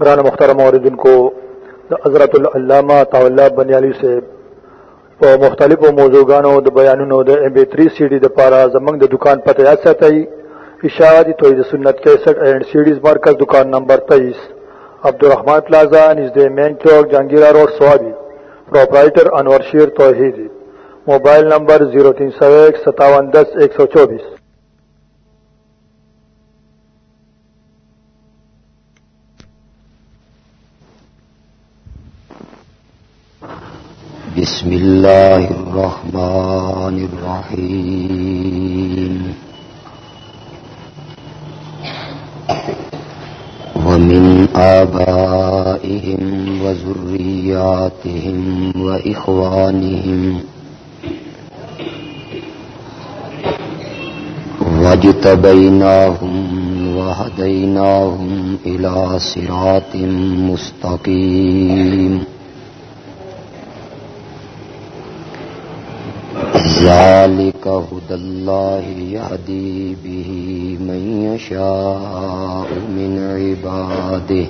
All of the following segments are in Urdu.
بران مخترم عوردن کو حضرت العلامہ طاولہ بنیالی سے په مختلفو موضوعګانو د بیانونو د ام بي 3 سي ډي د پاره زمنګ د دکان پته یاد ساتي اشاعتی توحید سنت 61 اینڈ سیډیز مرکز دکان نمبر 23 عبدالرحمن پلازا نزد مین چوک، Jahangira road, Swabi. Proprietor Anwar Sher Tauheed mobile number 03015710124 بسم الله الرحمن الرحيم. ومن آبائهم وذرياتهم وإخوانهم واجتبيناهم وهديناهم إلى صراط مستقيم. ذلك هدى الله يهدي به من يشاء من عباده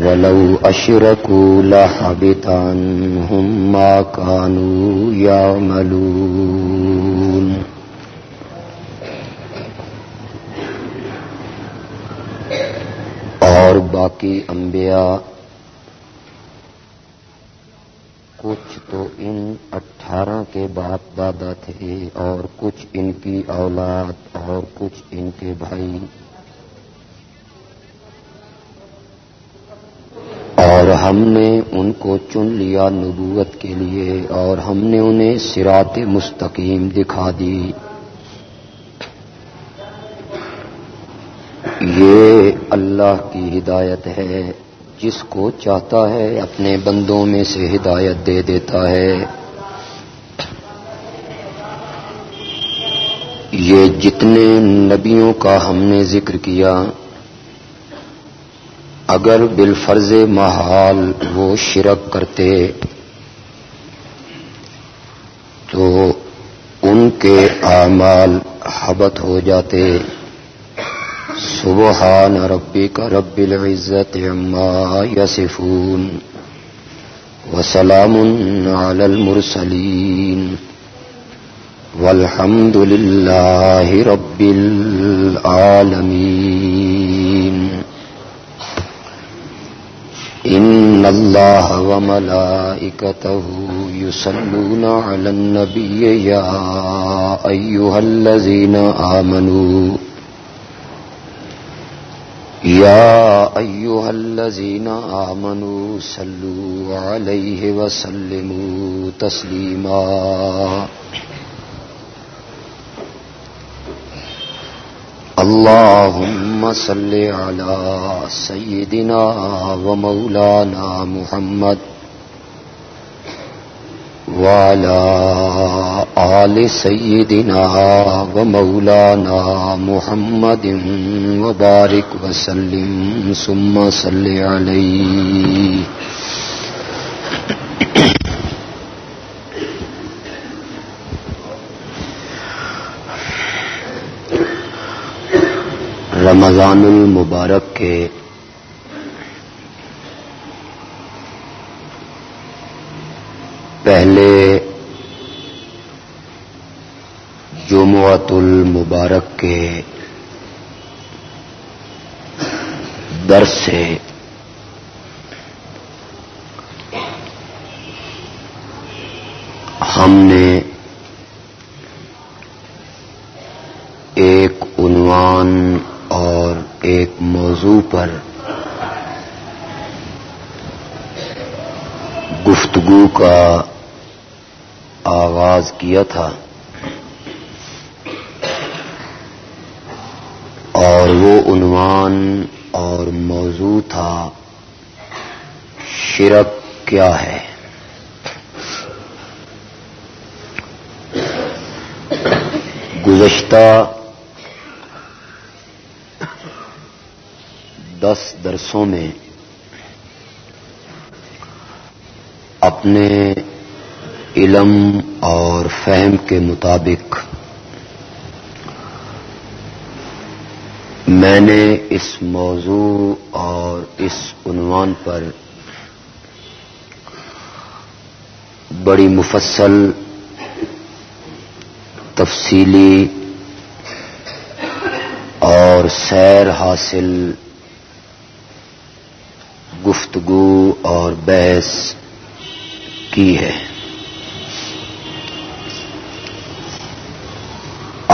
ولو أشركوا لحبط عنهم ما كانوا يعملون اور باقی انبیاء کچھ تو ان اٹھارہ کے باپ دادا تھے اور کچھ ان کی اولاد اور کچھ ان کے بھائی۔ اور ہم نے ان کو چن لیا نبوت کے لیے اور ہم نے انہیں سرات مستقیم دکھا دی۔ یہ اللہ کی ہدایت ہے۔ جس کو چاہتا ہے اپنے بندوں میں سے ہدایت دے دیتا ہے۔ یہ جتنے نبیوں کا ہم نے ذکر کیا، اگر بالفرض محال وہ شرک کرتے، تو ان کے اعمال حبت ہو جاتے۔ سبحان ربك رب العزة عما يصفون وسلام على المرسلين والحمد لله رب العالمين إن الله وملائكته يصلون على النبي يا أيها الذين آمنوا يا أيها الذين آمنوا صلوا عليه وسلموا تسليما. اللهم صل على سيدنا ومولانا محمد وعلى آل سيدنا ومولانا محمد وبارك وسلم. ثم صل عليه. رمضان المبارک کے پہلے جمعت المبارک کے در سے ہم نے ایک عنوان اور ایک موضوع پر گفتگو کا آغاز کیا تھا۔ اور وہ عنوان اور موضوع تھا، شرک کیا ہے؟ گزشتہ دس درسوں میں اپنے علم اور فہم کے مطابق میں نے اس موضوع اور اس عنوان پر بڑی مفصل، تفصیلی اور سیر حاصل گفتگو اور بحث کی ہے۔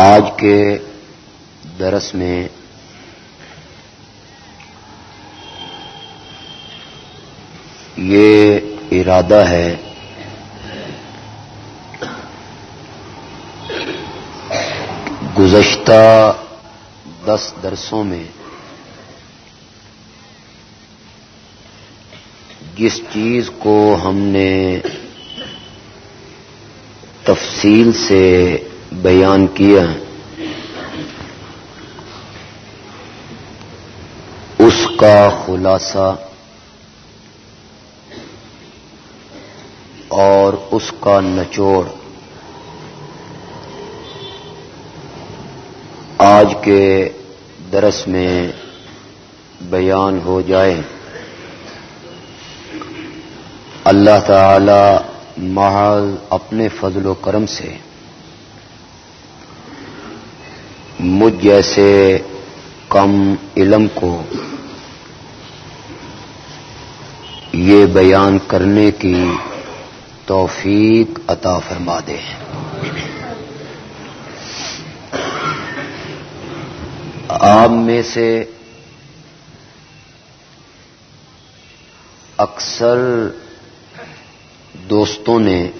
آج کے درس میں یہ ارادہ ہے گزشتہ دس درسوں میں جس چیز کو ہم نے تفصیل سے بیان کیا اس کا خلاصہ اور اس کا نچوڑ۔ آج کے درس میں بیان ہو جائے۔ اللہ تعالی محض اپنے فضل و کرم سے مجھ جیسے کم علم کو یہ بیان کرنے کی توفیق عطا فرما دے۔ آپ میں سے اکثر دوستوں نے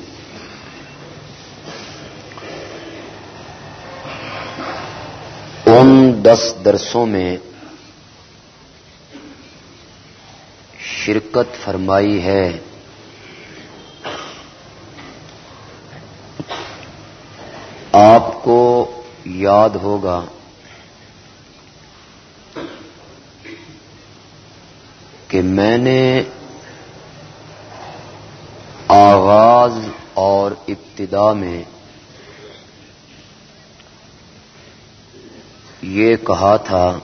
ان دس درسوں میں شرکت فرمائی ہے۔ آپ کو یاد ہوگا۔ کہ میں نے آغاز اور ابتدا میں یہ کہا تھا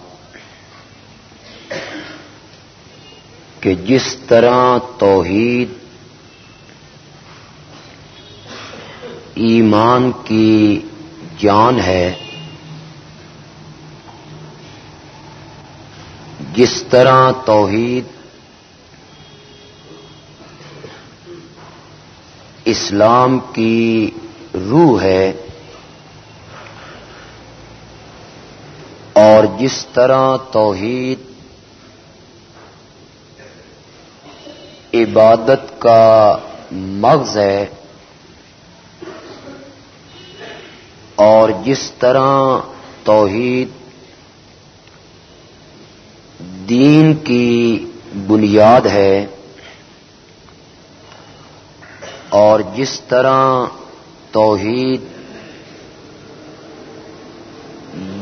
کہ جس طرح توحید ایمان کی جان ہے، جس طرح توحید اسلام کی روح ہے اور جس طرح توحید عبادت کا مغز ہے اور جس طرح توحید دین کی بنیاد ہے اور جس طرح توحید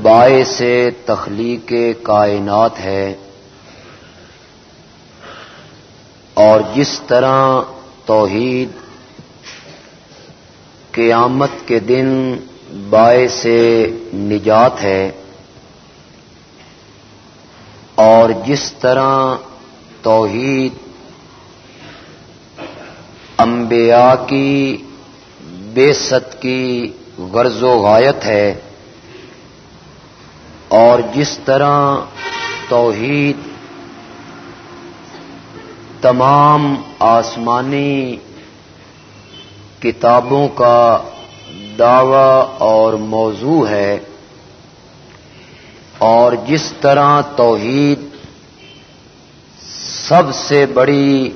باعث سے تخلیق کائنات ہے۔ اور جس طرح توحید قیامت کے دن باعث سے نجات ہے اور جس طرح توحید انبیاء کی بے ست کی غرض و غایت ہے۔ اور جس طرح توحید تمام آسمانی کتابوں کا دعوی اور موضوع ہے اور جس طرح توحید سب سے بڑی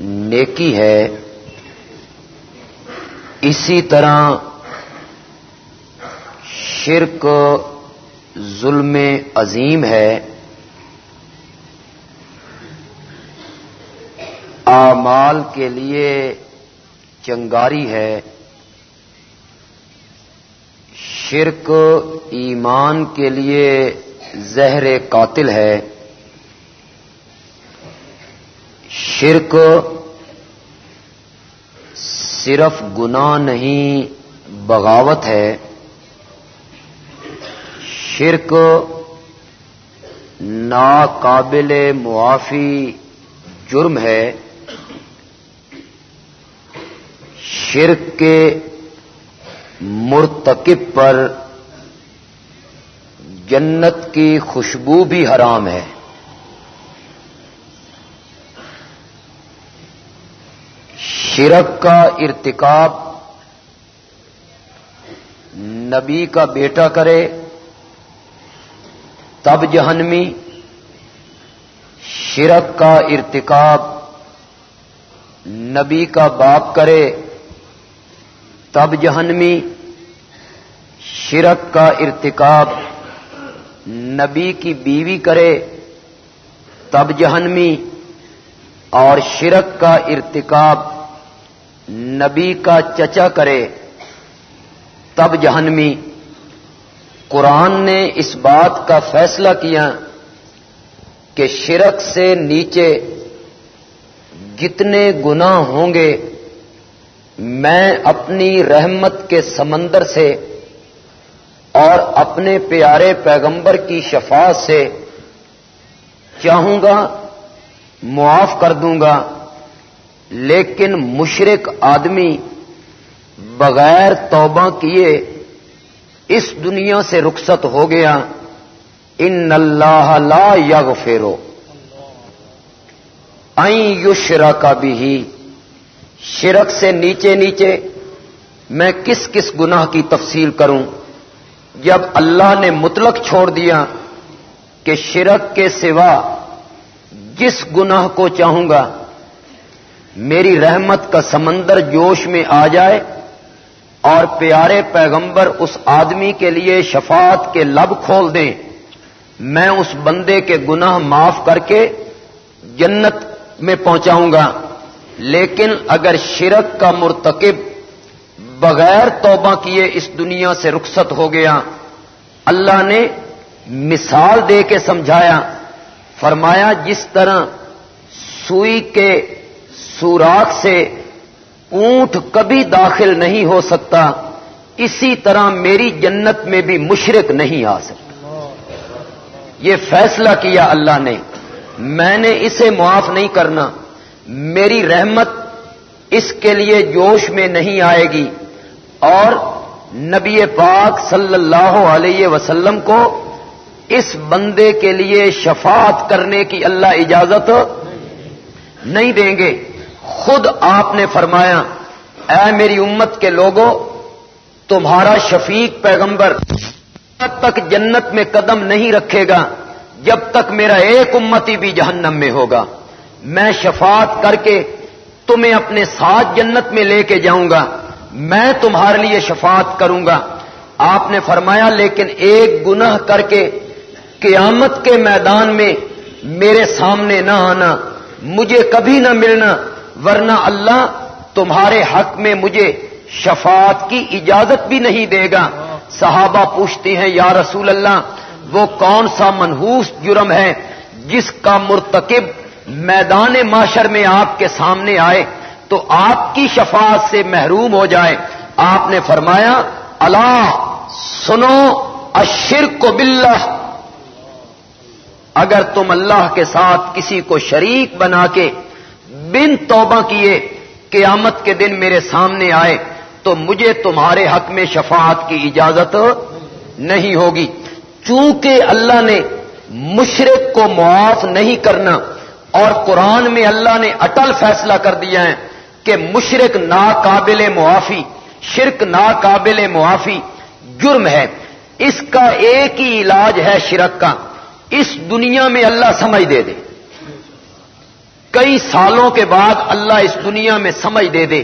نیکی ہے، اسی طرح شرک ظلم عظیم ہے۔ آمال کے لیے چنگاری ہے۔ شرک ایمان کے لیے زہر قاتل ہے۔ شرک صرف گناہ نہیں، بغاوت ہے۔ شرک ناقابل معافی جرم ہے، شرک کے مرتکب پر جنت کی خوشبو بھی حرام ہے۔ شرک کا ارتکاب نبی کا بیٹا کرے تب جہنمی، شرک کا ارتکاب، نبی کا باپ کرے، تب جہنمی، شرک کا ارتکاب، نبی کی بیوی کرے، تب جہنمی، اور شرک کا ارتکاب، نبی کا چچا کرے، تب جہنمی۔ قرآن نے اس بات کا فیصلہ کیا کہ شرک سے نیچے جتنے گناہ ہوں گے، میں اپنی رحمت کے سمندر سے اور اپنے پیارے پیغمبر کی شفاعت سے چاہوں گا، معاف کر دوں گا، لیکن مشرق آدمی بغیر توبہ کیے اس دنیا سے رخصت ہو گیا۔ ان اللہ لا یغ فیرو یشرا کا بھی شرک سے نیچے نیچے میں کس کس گناہ کی تفصیل کروں؟ جب اللہ نے مطلق چھوڑ دیا کہ شرک کے سوا جس گناہ کو چاہوں گا، میری رحمت کا سمندر جوش میں آ جائے۔ اور پیارے پیغمبر اس آدمی کے لیے شفاعت کے لب کھول دیں۔ میں اس بندے کے گناہ معاف کر کے جنت میں پہنچاؤں گا۔ لیکن اگر شرک کا مرتکب بغیر توبہ کیے اس دنیا سے رخصت ہو گیا۔ اللہ نے مثال دے کے سمجھایا۔ فرمایا، جس طرح سوئی کے سوراخ سے اونٹ کبھی داخل نہیں ہو سکتا، اسی طرح میری جنت میں بھی مشرق نہیں آ سکتا۔ یہ فیصلہ کیا اللہ نے۔ میں نے اسے معاف نہیں کرنا۔ میری رحمت اس کے لیے جوش میں نہیں آئے گی۔ اور نبی پاک صلی اللہ علیہ وسلم کو اس بندے کے لیے شفاعت کرنے کی اللہ اجازت نہیں دیں گے۔ خود آپ نے فرمایا، اے میری امت کے لوگوں، تمہارا شفیق پیغمبر جب تک جنت میں قدم نہیں رکھے گا، جب تک میرا ایک امتی بھی جہنم میں ہوگا۔ میں شفاعت کر کے تمہیں اپنے ساتھ جنت میں لے کے جاؤں گا۔ میں تمہارے لیے شفاعت کروں گا۔ آپ نے فرمایا، لیکن ایک گناہ کر کے قیامت کے میدان میں میرے سامنے نہ آنا، مجھے کبھی نہ ملنا۔ ورنہ اللہ تمہارے حق میں مجھے شفاعت کی اجازت بھی نہیں دے گا۔ صحابہ پوچھتے ہیں، یا رسول اللہ، وہ کون سا منحوس جرم ہے جس کا مرتکب میدان معاشر میں آپ کے سامنے آئے تو آپ کی شفاعت سے محروم ہو جائے؟ آپ نے فرمایا، اللہ، سنو اشر کو بلّہ اگر تم اللہ کے ساتھ کسی کو شریک بنا کے بن توبہ کیے، قیامت کے دن میرے سامنے آئے، تو مجھے تمہارے حق میں شفاعت کی اجازت نہیں ہوگی۔ چونکہ اللہ نے مشرق کو معاف نہیں کرنا، اور قرآن میں اللہ نے اٹل فیصلہ کر دیا ہے کہ مشرق ناقابل معافی، شرک ناقابل معافی جرم ہے۔ اس کا ایک ہی علاج ہے شرک کا۔ اس دنیا میں اللہ سمجھ دے دے۔ کئی سالوں کے بعد اللہ اس دنیا میں سمجھ دے دے۔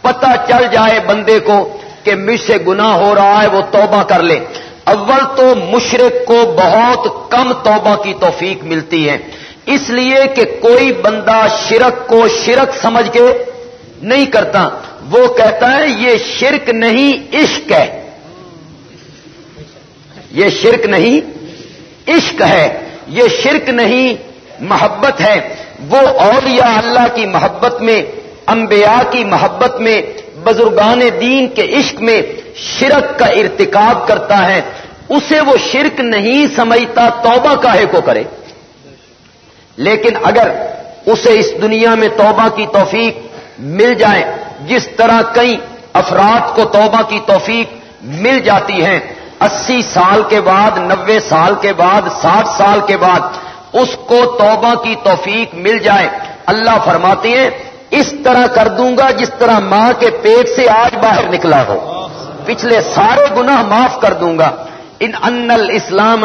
پتہ چل جائے بندے کو کہ مجھ سے گناہ ہو رہا ہے، وہ توبہ کر لے۔ اول تو مشرق کو بہت کم توبہ کی توفیق ملتی ہے۔ اس لیے کہ کوئی بندہ شرک کو شرک سمجھ کے نہیں کرتا۔ وہ کہتا ہے، یہ شرک نہیں، عشق ہے۔ یہ شرک نہیں، عشق ہے۔ یہ شرک نہیں، محبت ہے۔ وہ اولیاء اللہ کی محبت میں، انبیاء کی محبت میں، بزرگان دین کے عشق میں شرک کا ارتکاب کرتا ہے۔ اسے وہ شرک نہیں سمجھتا، توبہ کاہے کو کرے؟ لیکن اگر اسے اس دنیا میں توبہ کی توفیق مل جائے، جس طرح کئی افراد کو توبہ کی توفیق مل جاتی ہے اسی سال کے بعد، نوے سال کے بعد، ساٹھ سال کے بعد اس کو توبہ کی توفیق مل جائے۔ اللہ فرماتے ہیں، اس طرح کر دوں گا جس طرح ماں کے پیٹ سے آج باہر نکلا ہو۔ پچھلے سارے گناہ معاف کر دوں گا۔ ان ان اسلام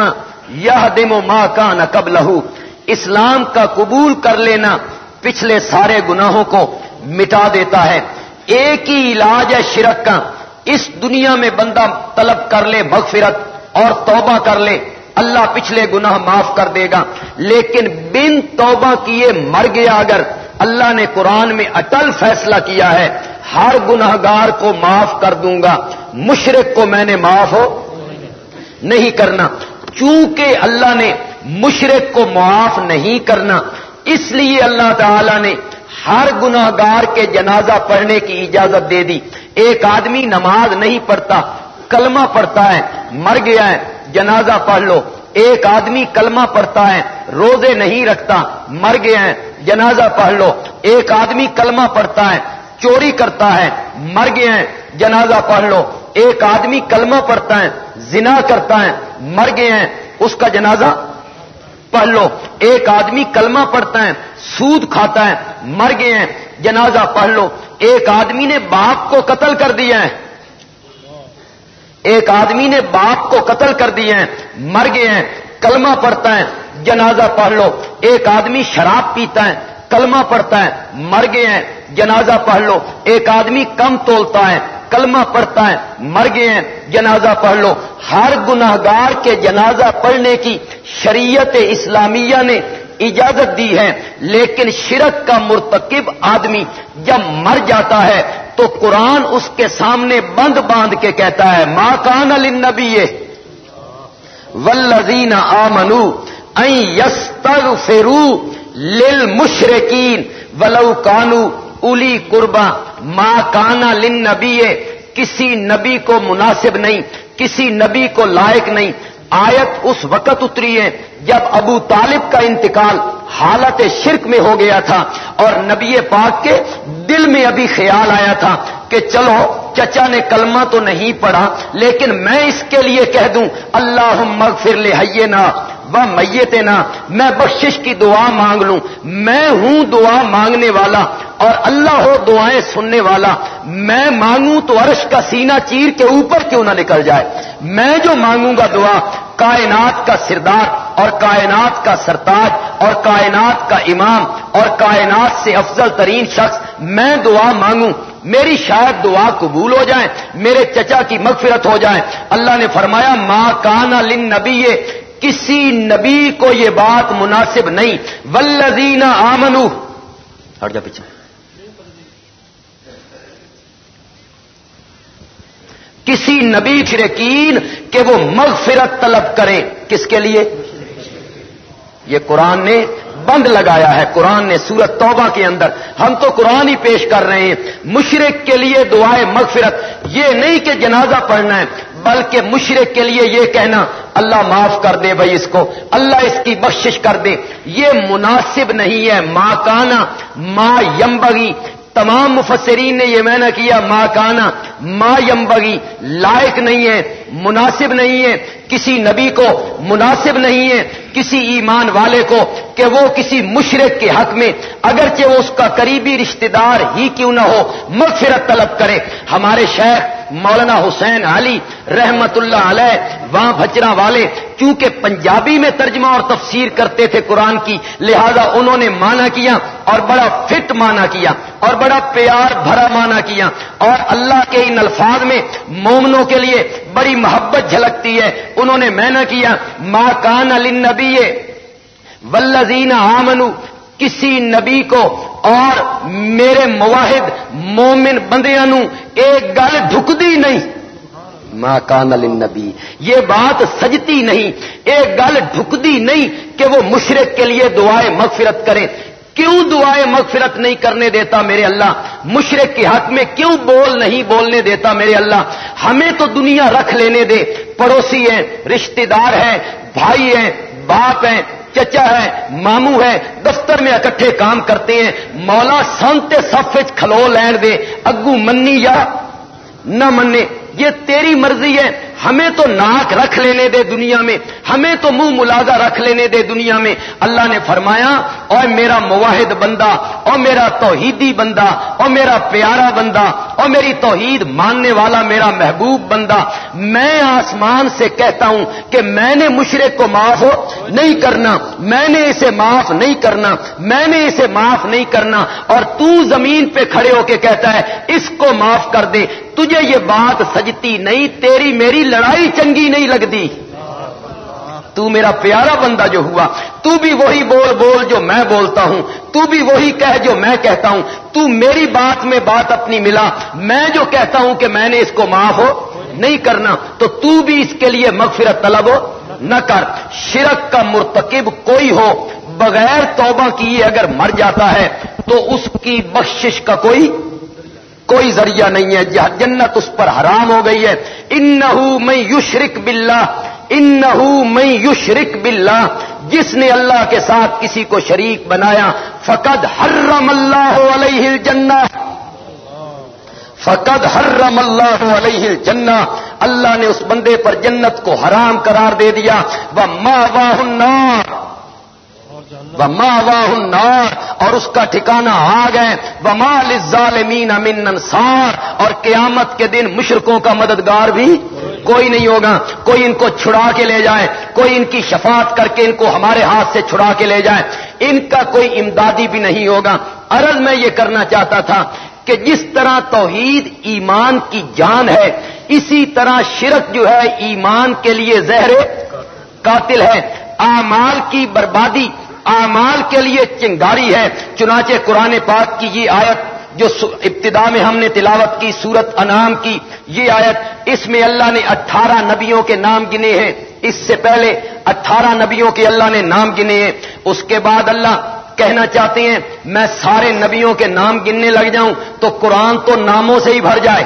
یہ دم و ماں کا نہ کب لہو اسلام کا قبول کر لینا پچھلے سارے گناہوں کو مٹا دیتا ہے۔ ایک ہی علاج ہے شرک کا۔ اس دنیا میں بندہ طلب کر لے، مغفرت اور توبہ کر لے۔ اللہ پچھلے گناہ معاف کر دے گا۔ لیکن بن توبہ کیے مر گیا اگر اللہ نے قرآن میں اٹل فیصلہ کیا ہے، ہر گناہ گار کو معاف کر دوں گا۔ مشرق کو میں نے معاف ہو؟ نہیں کرنا۔ چونکہ اللہ نے مشرق کو معاف نہیں کرنا، اس لیے اللہ تعالی نے ہر گناہ گار کے جنازہ پڑھنے کی اجازت دے دی۔ ایک آدمی نماز نہیں پڑھتا، کلمہ پڑھتا ہے، مر گیا ہے۔ جنازہ پڑھ لو۔ ایک آدمی کلمہ پڑھتا ہے، روزے نہیں رکھتا، مر گیا ہے، جنازہ پڑھ لو۔ ایک آدمی کلمہ پڑھتا ہے، چوری کرتا ہے، مر گیا ہے، جنازہ پڑھ لو۔ ایک آدمی کلمہ پڑھتا ہے، زنا کرتا ہے، مر گیا ہے، اس کا جنازہ پڑھ لو۔ ایک آدمی کلمہ پڑھتا ہے، سود کھاتا ہے، مر گئے ہیں جنازہ پڑھ لو۔ ایک آدمی نے باپ کو قتل کر دیا ہے۔ ایک آدمی نے باپ کو قتل کر دیا ہے مر گئے ہیں، کلمہ پڑھتا ہے، جنازہ پڑھ لو۔ ایک آدمی شراب پیتا ہے، کلمہ پڑھتا ہے، مر گئے ہیں، جنازہ پڑھ لو۔ ایک آدمی کم تولتا ہے، کلمہ پڑھتا ہے، مر گئے ہیں، جنازہ پڑھ لو۔ ہر گناہ گار کے جنازہ پڑھنے کی شریعت اسلامیہ نے اجازت دی ہے۔ لیکن شرک کا مرتکب آدمی جب مر جاتا ہے تو قرآن اس کے سامنے بند باندھ کے کہتا ہے ماں کان النبی ولزین آ منو یس تگ فرو لل مشرقین ولو کانو الی قربا ماں کانا لن نبی کسی نبی کو مناسب نہیں، کسی نبی کو لائق نہیں۔ آیت اس وقت اتری ہے جب ابو طالب کا انتقال حالت شرک میں ہو گیا تھا اور نبی پاک کے دل میں ابھی خیال آیا تھا کہ چلو، چچا نے کلمہ تو نہیں پڑھا، لیکن میں اس کے لیے کہہ دوں اللہ مغفر لے وہ میت نا، میں بخشش کی دعا مانگ لوں۔ میں ہوں دعا مانگنے والا اور اللہ ہو دعائیں سننے والا۔ میں مانگوں تو عرش کا سینہ چیر کے اوپر کیوں نہ نکل جائے۔ میں جو مانگوں گا دعا، کائنات کا سردار اور کائنات کا سرتاج اور کائنات کا امام اور کائنات سے افضل ترین شخص میں دعا مانگوں۔ میری شاید دعا قبول ہو جائے، میرے چچا کی مغفرت ہو جائے۔ اللہ نے فرمایا ماں کانا لن نبی کسی نبی کو یہ بات مناسب نہیں۔ ولزین آمنو ہٹ جا پیچھے۔ کسی نبی فرقین کہ وہ مغفرت طلب کریں۔ کس کے لیے؟ یہ قرآن نے بند لگایا ہے۔ قرآن نے سورت توبہ کے اندر۔ ہم تو قرآن ہی پیش کر رہے ہیں۔ مشرق کے لیے دعائیں مغفرت۔ یہ نہیں کہ جنازہ پڑھنا ہے۔ بلکہ مشرق کے لیے یہ کہنا، اللہ معاف کر دے بھائی اس کو، اللہ اس کی بخشش کر دے۔ یہ مناسب نہیں ہے۔ ماں کانا ماں یمبگی تمام مفسرین نے یہ میں نے کیا ماں کانا ماں یمبگی لائق نہیں ہے، مناسب نہیں ہے۔ کسی نبی کو مناسب نہیں ہے، کسی ایمان والے کو، کہ وہ کسی مشرق کے حق میں، اگرچہ وہ اس کا قریبی رشتہ دار ہی کیوں نہ ہو، مغفرت طلب کرے۔ ہمارے شیخ مولانا حسین علی رحمت اللہ علیہ، وہاں بچرا والے کیونکہ پنجابی میں ترجمہ اور تفسیر کرتے تھے قرآن کی، لہذا انہوں نے مانا کیا اور بڑا فٹ مانا کیا اور بڑا پیار بھرا مانا کیا اور اللہ کے ان الفاظ میں مومنوں کے لیے بڑی محبت جھلکتی ہے۔ انہوں نے میں کیا ماں کان علی نبی ولزین آمنو کسی نبی کو اور میرے مواحد مومن بندیاں ایک گل ڈھکتی نہیں۔ ماں کان نبی یہ بات سجتی نہیں۔ ایک گل ڈھکتی نہیں کہ وہ مشرق کے لیے دعائیں مغفرت کریں کیوں دعائیں مغفرت نہیں کرنے دیتا میرے اللہ؟ مشرق کے حق میں کیوں بول نہیں بولنے دیتا میرے اللہ؟ ہمیں تو دنیا رکھ لینے دے۔ پڑوسی ہیں، رشتہ دار ہیں، بھائی ہیں، باپ ہیں۔ چچا ہے مامو ہے، دفتر میں اکٹھے کام کرتے ہیں، مولا سانتے سف کھلو لین دے اگو منی یا نہ مننے یہ تیری مرضی ہے۔ ہمیں تو ناک رکھ لینے دے دنیا میں، ہمیں تو منہ ملازہ رکھ لینے دے دنیا میں۔ اللہ نے فرمایا اور میرا مواحد بندہ اور میرا توحیدی بندہ اور میرا پیارا بندہ اور میری توحید ماننے والا میرا محبوب بندہ۔ میں آسمان سے کہتا ہوں کہ میں نے مشرق کو معاف نہیں کرنا، میں نے اسے معاف نہیں کرنا، میں نے اسے معاف نہیں کرنا۔ اور تو زمین پہ کھڑے ہو کے کہتا ہے، اس کو معاف کر دے، تجھے یہ بات سجتی نہیں، تیری میری لڑائی چنگی نہیں لگتی۔ تو میرا پیارا بندہ جو ہوا، تو بھی وہی بول بول جو میں بولتا ہوں، تو بھی وہی کہہ جو میں کہتا ہوں۔ تو میری بات میں بات اپنی ملا۔ میں جو کہتا ہوں کہ میں نے اس کو معاف ہو، نہیں کرنا، تو تو بھی اس کے لیے مغفرت طلب ہو۔ نہ کر، شرک کا مرتکب کوئی ہو۔ بغیر توبہ کیے اگر مر جاتا ہے، تو اس کی بخشش کا کوئی کوئی ذریعہ نہیں ہے جنت اس پر حرام ہو گئی ہے۔ ان میں یشرک بلّہ ان میں یشرک بلّہ جس نے اللہ کے ساتھ کسی کو شریک بنایا، فقد حرم اللہ علیہ الجنہ۔ فقد حرم اللہ علیہ الجنہ۔ اللہ نے اس بندے پر جنت کو حرام قرار دے دیا۔ وہ ماں واہ ماں واہ النار اور اس کا ٹھکانہ آ گئے۔ مال ظالمین امن انصار اور قیامت کے دن مشرقوں کا مددگار بھی کوئی نہیں ہوگا۔ کوئی ان کو چھڑا کے لے جائے۔ کوئی ان کی شفاعت کر کے ان کو ہمارے ہاتھ سے چھڑا کے لے جائے۔ ان کا کوئی امدادی بھی نہیں ہوگا۔ ارض میں یہ کرنا چاہتا تھا کہ جس طرح توحید ایمان کی جان ہے، اسی طرح شرک جو ہے ایمان کے لیے زہر قاتل ہے۔ اعمال کی بربادی اعمال کے لیے چنگاری ہے۔ چنانچہ قرآن پاک کی یہ آیت جو ابتدا میں ہم نے تلاوت کی، سورت انعام کی، یہ آیت اس میں اللہ نے اٹھارہ نبیوں کے نام گنے ہیں۔ اس سے پہلے اٹھارہ نبیوں کے اللہ نے نام گنے ہیں۔ اس کے بعد اللہ کہنا چاہتے ہیں، میں سارے نبیوں کے نام گننے لگ جاؤں تو قرآن تو ناموں سے ہی بھر جائے۔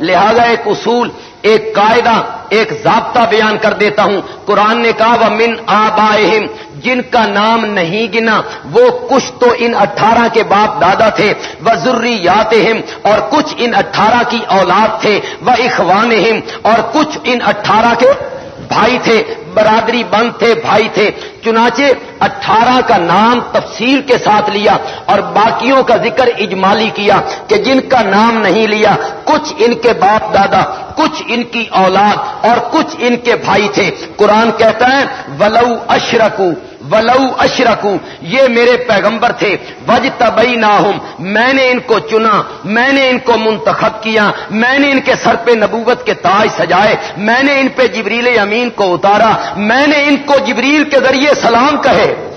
لہذا ایک اصول، ایک قاعدہ ایک ضابطہ بیان کر دیتا ہوں۔ قرآن نے کہا وہ من آبائہم جن کا نام نہیں گنا، وہ کچھ تو ان اٹھارہ کے باپ دادا تھے۔ وہ ضروریات اور کچھ ان اٹھارہ کی اولاد تھے۔ وہ اخوان اور کچھ ان اٹھارہ کے بھائی تھے، برادری بند تھے، بھائی تھے۔ چنانچہ اٹھارہ کا نام تفصیل کے ساتھ لیا اور باقیوں کا ذکر اجمالی کیا کہ جن کا نام نہیں لیا، کچھ ان کے باپ دادا، کچھ ان کی اولاد اور کچھ ان کے بھائی تھے۔ قرآن کہتا ہے، ولو اشرکو ولو اشرکو، یہ میرے پیغمبر تھے وج تبئی نہ میں نے ان کو چنا، میں نے ان کو منتخب کیا، میں نے ان کے سر پہ نبوت کے تاج سجائے، میں نے ان پہ جبریل امین کو اتارا، میں نے ان کو جبریل کے ذریعے سلام کہے۔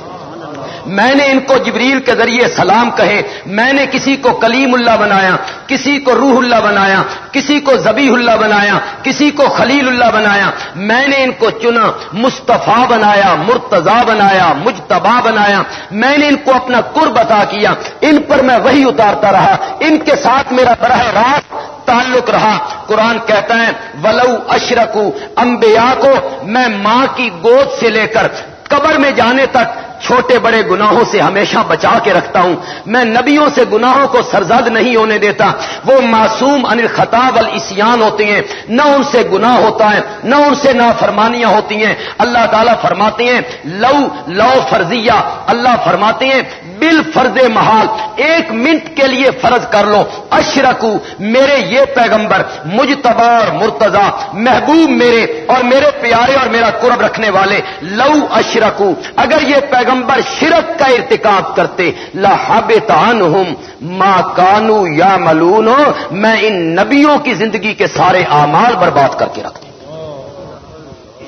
میں نے ان کو جبریل کے ذریعے سلام کہے، میں نے کسی کو کلیم اللہ بنایا، کسی کو روح اللہ بنایا، کسی کو زبی اللہ بنایا، کسی کو خلیل اللہ بنایا، میں نے ان کو چنا، مصطفیٰ بنایا مرتضا بنایا مجتبا بنایا، میں نے ان کو اپنا قرب عطا کیا، ان پر میں وہی اتارتا رہا، ان کے ساتھ میرا براہ راست تعلق رہا۔ قرآن کہتا ہے، ولو اشرکو، انبیاء کو میں ماں کی گود سے لے کر قبر میں جانے تک چھوٹے بڑے گناہوں سے ہمیشہ بچا کے رکھتا ہوں۔ میں نبیوں سے گناہوں کو سرزد نہیں ہونے دیتا۔ وہ معصوم ان خطاب السیان ہوتے ہیں۔ نہ ان سے گناہ ہوتا ہے، نہ ان سے نافرمانیاں ہوتی ہیں۔ اللہ تعالیٰ فرماتے ہیں، لو لو فرضیہ، اللہ فرماتے ہیں، بال فرض محال ایک منٹ کے لیے فرض کر لو، اشرکو، میرے یہ پیغمبر مجھ تبار مرتضا محبوب میرے اور میرے پیارے اور میرا قرب رکھنے والے، لو اشرکو، اگر یہ پیغمبر شرک کا ارتکاب کرتے لہب تان ماں کانو یا ملون میں ان نبیوں کی زندگی کے سارے اعمال برباد کر کے رکھتا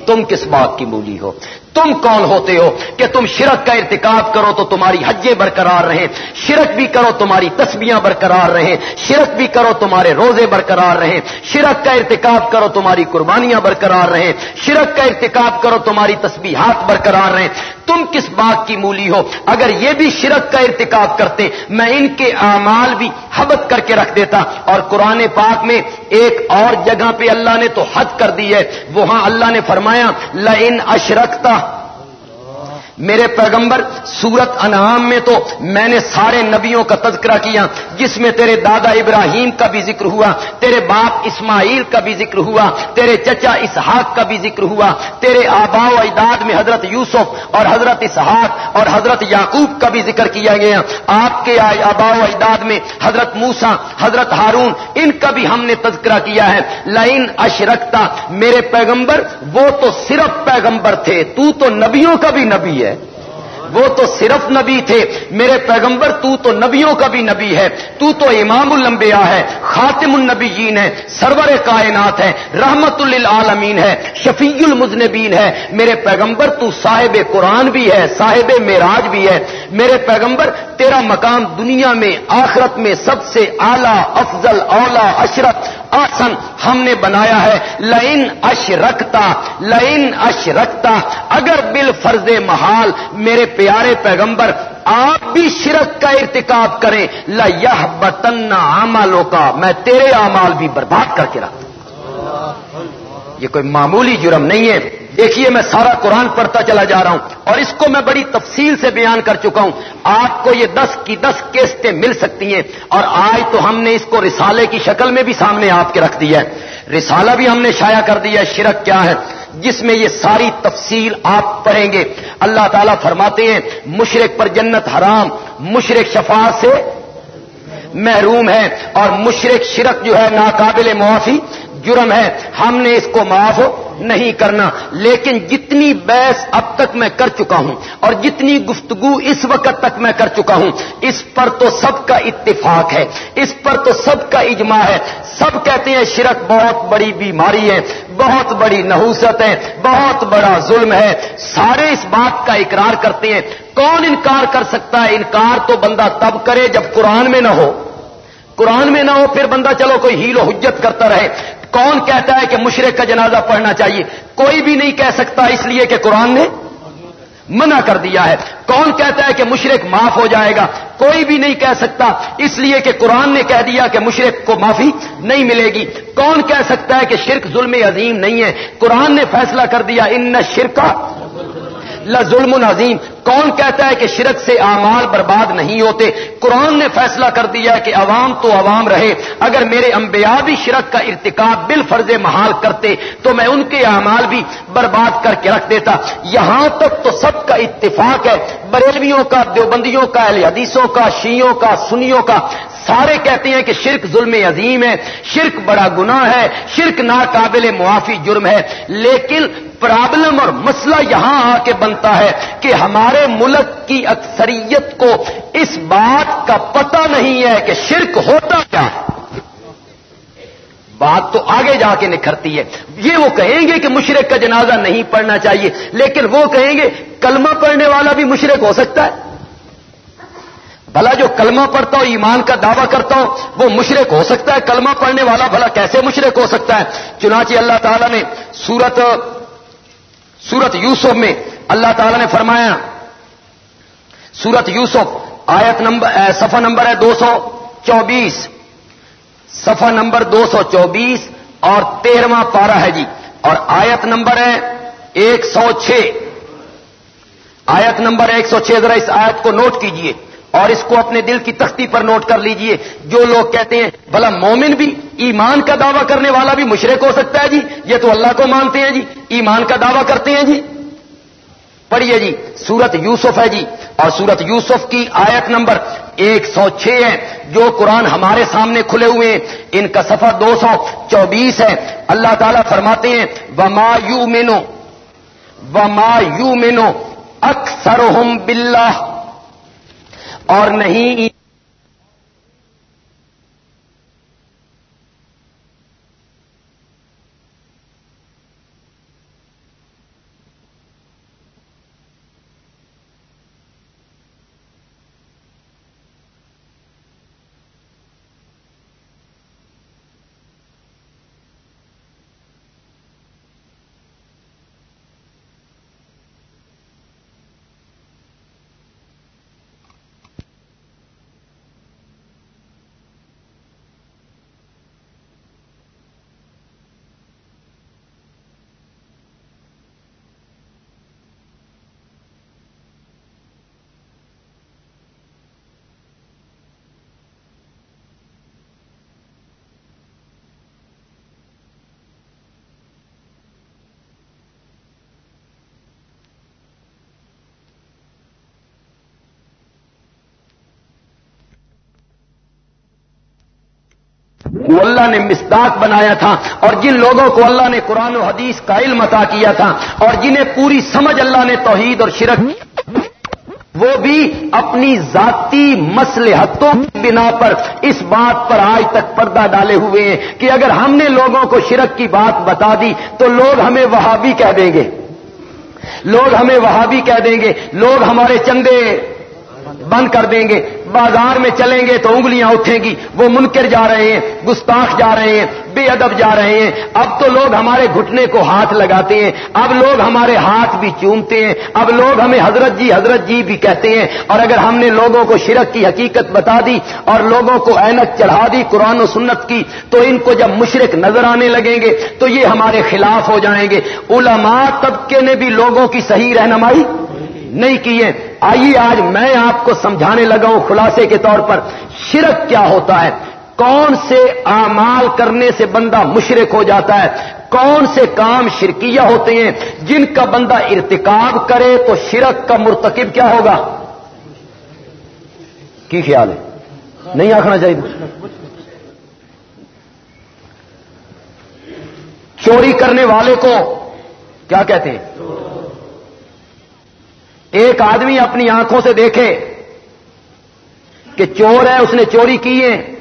تم کس بات کی مولی ہو؟ تم کون ہوتے ہو کہ تم شرک کا ارتکاب کرو تو تمہاری حجیں برقرار رہیں، شرک بھی کرو تمہاری تسبیاں برقرار رہیں، شرک بھی کرو تمہارے روزے برقرار رہیں، شرک کا ارتکاب کرو تمہاری قربانیاں برقرار رہیں، شرک کا ارتکاب کرو تمہاری تسبیحات برقرار رہیں۔ تم کس بات کی مولی ہو؟ اگر یہ بھی شرک کا ارتکاب کرتے، میں ان کے اعمال بھی حبت کر کے رکھ دیتا۔ اور قرآن پاک میں ایک اور جگہ پہ اللہ نے تو حد کر دی ہے، وہاں اللہ نے فرمایا لن اشرکتا میرے پیغمبر، سورت انعام میں تو میں نے سارے نبیوں کا تذکرہ کیا، جس میں تیرے دادا ابراہیم کا بھی ذکر ہوا، تیرے باپ اسماعیل کا بھی ذکر ہوا، تیرے چچا اسحاق کا بھی ذکر ہوا، تیرے آبا و اجداد میں حضرت یوسف اور حضرت اسحاق اور حضرت یعقوب کا بھی ذکر کیا گیا۔ آپ کے آبا و اجداد میں حضرت موسا حضرت ہارون، ان کا بھی ہم نے تذکرہ کیا ہے۔ لائن اشرکتا، میرے پیغمبر، وہ تو صرف پیغمبر تھے، تو تو نبیوں کا بھی نبی ہے۔ وہ تو صرف نبی تھے۔ میرے پیغمبر، تو تو نبیوں کا بھی نبی ہے۔ تو تو امام الانبیاء ہے، خاتم النبیین ہے، سرور کائنات ہے، رحمت للعالمین ہے، شفیع المزنبین ہے۔ میرے پیغمبر، تو صاحب قرآن بھی ہے، صاحب معراج بھی ہے۔ میرے پیغمبر، تیرا مقام دنیا میں، آخرت میں سب سے اعلی، افضل اولا اشرت آسن ہم نے بنایا ہے، لئن اش رکھتا لائن اش رکھتا اگر بل فرض محال میرے پیارے پیغمبر، آپ بھی شرک کا ارتکاب کریں لہ بتن آمالوں کا میں تیرے اعمال بھی برباد کر کے رکھتا یہ کوئی معمولی جرم نہیں ہے۔ دیکھیے میں سارا قرآن پڑھتا چلا جا رہا ہوں اور اس کو میں بڑی تفصیل سے بیان کر چکا ہوں آپ کو یہ دس کی دس کیسٹیں مل سکتی ہیں اور آج تو ہم نے اس کو رسالے کی شکل میں بھی سامنے آپ کے رکھ دیا ہے رسالہ بھی ہم نے شائع کر دیا ہے شرک کیا ہے جس میں یہ ساری تفصیل آپ پڑھیں گے اللہ تعالیٰ فرماتے ہیں مشرق پر جنت حرام، مشرق شفا سے محروم ہے اور مشرق شرک جو ہے ناقابل معافی جرم ہے، ہم نے اس کو معاف نہیں کرنا۔ لیکن جتنی بحث اب تک میں کر چکا ہوں اور جتنی گفتگو اس وقت تک میں کر چکا ہوں، اس پر تو سب کا اتفاق ہے، اس پر تو سب کا اجماع ہے۔ سب کہتے ہیں، شرک بہت بڑی بیماری ہے، بہت بڑی نحوست ہے، بہت بڑا ظلم ہے۔ سارے اس بات کا اقرار کرتے ہیں۔ کون انکار کر سکتا ہے؟ انکار تو بندہ تب کرے جب قرآن میں نہ ہو۔ قرآن میں نہ ہو، پھر بندہ چلو کوئی ہیل و حجت کرتا رہے۔ کون کہتا ہے کہ مشرق کا جنازہ پڑھنا چاہیے؟ کوئی بھی نہیں کہہ سکتا اس لیے کہ قرآن نے منع کر دیا ہے۔ کون کہتا ہے کہ مشرق معاف ہو جائے گا؟ کوئی بھی نہیں کہہ سکتا اس لیے کہ قرآن نے کہہ دیا کہ مشرق کو معافی نہیں ملے گی۔ کون کہہ سکتا ہے کہ شرک ظلم عظیم نہیں ہے؟ قرآن نے فیصلہ کر دیا، ان شرکا ظلم عظیم۔ کون کہتا ہے کہ شرک سے اعمال برباد نہیں ہوتے؟ قرآن نے فیصلہ کر دیا کہ عوام تو عوام رہے۔ اگر میرے انبیاء بھی شرک کا ارتکاب بال فرض محال کرتے، تو میں ان کے اعمال بھی برباد کر کے رکھ دیتا۔ یہاں تک تو سب کا اتفاق ہے۔ بریلویوں کا، دیوبندیوں کا، اہل حدیثوں کا شیوں کا، سنیوں کا۔ سارے کہتے ہیں کہ شرک ظلم عظیم ہے۔ شرک بڑا گناہ ہے۔ شرک ناقابل معافی جرم ہے۔ لیکن پرابلم اور مسئلہ یہاں آ کے بنتا ہے کہ ہمارے ملک کی اکثریت کو اس بات کا پتہ نہیں ہے کہ شرک ہوتا کیا بات تو آگے جا کے نکھرتی ہے۔ یہ وہ کہیں گے کہ مشرق کا جنازہ نہیں پڑھنا چاہیے، لیکن وہ کہیں گے کلمہ پڑھنے والا بھی مشرق ہو سکتا ہے۔ بھلا جو کلمہ پڑھتا ہو، ایمان کا دعویٰ کرتا ہو، وہ مشرق ہو سکتا ہے۔ کلمہ پڑھنے والا بھلا کیسے مشرق ہو سکتا ہے؟ چنانچہ اللہ تعالیٰ نے سورت سورت یوسف میں اللہ تعالی نے فرمایا، سورت یوسف آیت نمبر سفا نمبر ہے دو سو چوبیس۔ سفا نمبر دو سو چوبیس اور تیرواں پارا ہے جی۔ اور آیت نمبر ہے ایک سو چھ۔ آیت نمبر ایک سو چھ، ذرا اس آیت کو نوٹ کیجیے۔ اور اس کو اپنے دل کی تختی پر نوٹ کر لیجیے۔ جو لوگ کہتے ہیں، بھلا مومن بھی ایمان کا دعویٰ کرنے والا بھی مشرق ہو سکتا ہے جی یہ تو اللہ کو مانتے ہیں جی ایمان کا دعویٰ کرتے ہیں جی۔ پڑھیے جی سورت یوسف ہے جی اور سورت یوسف کی آیت نمبر ایک سو چھ ہے، جو قرآن ہمارے سامنے کھلے ہوئے ہیں۔ ان کا سفر دو سو چوبیس ہے۔ اللہ تعالیٰ فرماتے ہیں، وما یو مینو وما یو مینو اکثر بلّہ اور نہیں وہ اللہ نے مستاق بنایا تھا اور جن لوگوں کو اللہ نے قرآن و حدیث کا علم عطا کیا تھا اور جنہیں پوری سمجھ اللہ نے توحید اور شرک وہ بھی اپنی ذاتی مسلحتوں کی بنا پر اس بات پر آج تک پردہ ڈالے ہوئے ہیں کہ اگر ہم نے لوگوں کو شرک کی بات بتا دی تو لوگ ہمیں وہاں بھی کہہ دیں گے۔ لوگ ہمیں وہاں بھی کہہ دیں گے۔ لوگ ہمارے چندے بند کر دیں گے۔ بازار میں چلیں گے تو انگلیاں اٹھیں گی، وہ منکر جا رہے ہیں، گستاخ جا رہے ہیں، بے ادب جا رہے ہیں۔ اب تو لوگ ہمارے گھٹنے کو ہاتھ لگاتے ہیں، اب لوگ ہمارے ہاتھ بھی چومتے ہیں، اب لوگ ہمیں حضرت جی حضرت جی بھی کہتے ہیں۔ اور اگر ہم نے لوگوں کو شرک کی حقیقت بتا دی اور لوگوں کو اینک چڑھا دی قرآن و سنت کی، تو ان کو جب مشرق نظر آنے لگیں گے، تو یہ ہمارے خلاف ہو جائیں گے۔ علماء طبقے نے بھی لوگوں کی صحیح رہنمائی نہیں کیے آئیے آج میں آپ کو سمجھانے لگا ہوں خلاصے کے طور پر شرک کیا ہوتا ہے۔ کون سے اعمال کرنے سے بندہ مشرق ہو جاتا ہے؟ کون سے کام شرکیہ ہوتے ہیں؟ جن کا بندہ ارتکاب کرے تو شرک کا مرتکب کیا ہوگا؟ کی خیال ہے؟ نہیں آخنا چاہیے۔ چوری کرنے والے کو کیا کہتے ہیں؟ ایک آدمی اپنی آنکھوں سے دیکھے کہ چور ہے، اس نے چوری کی ہے،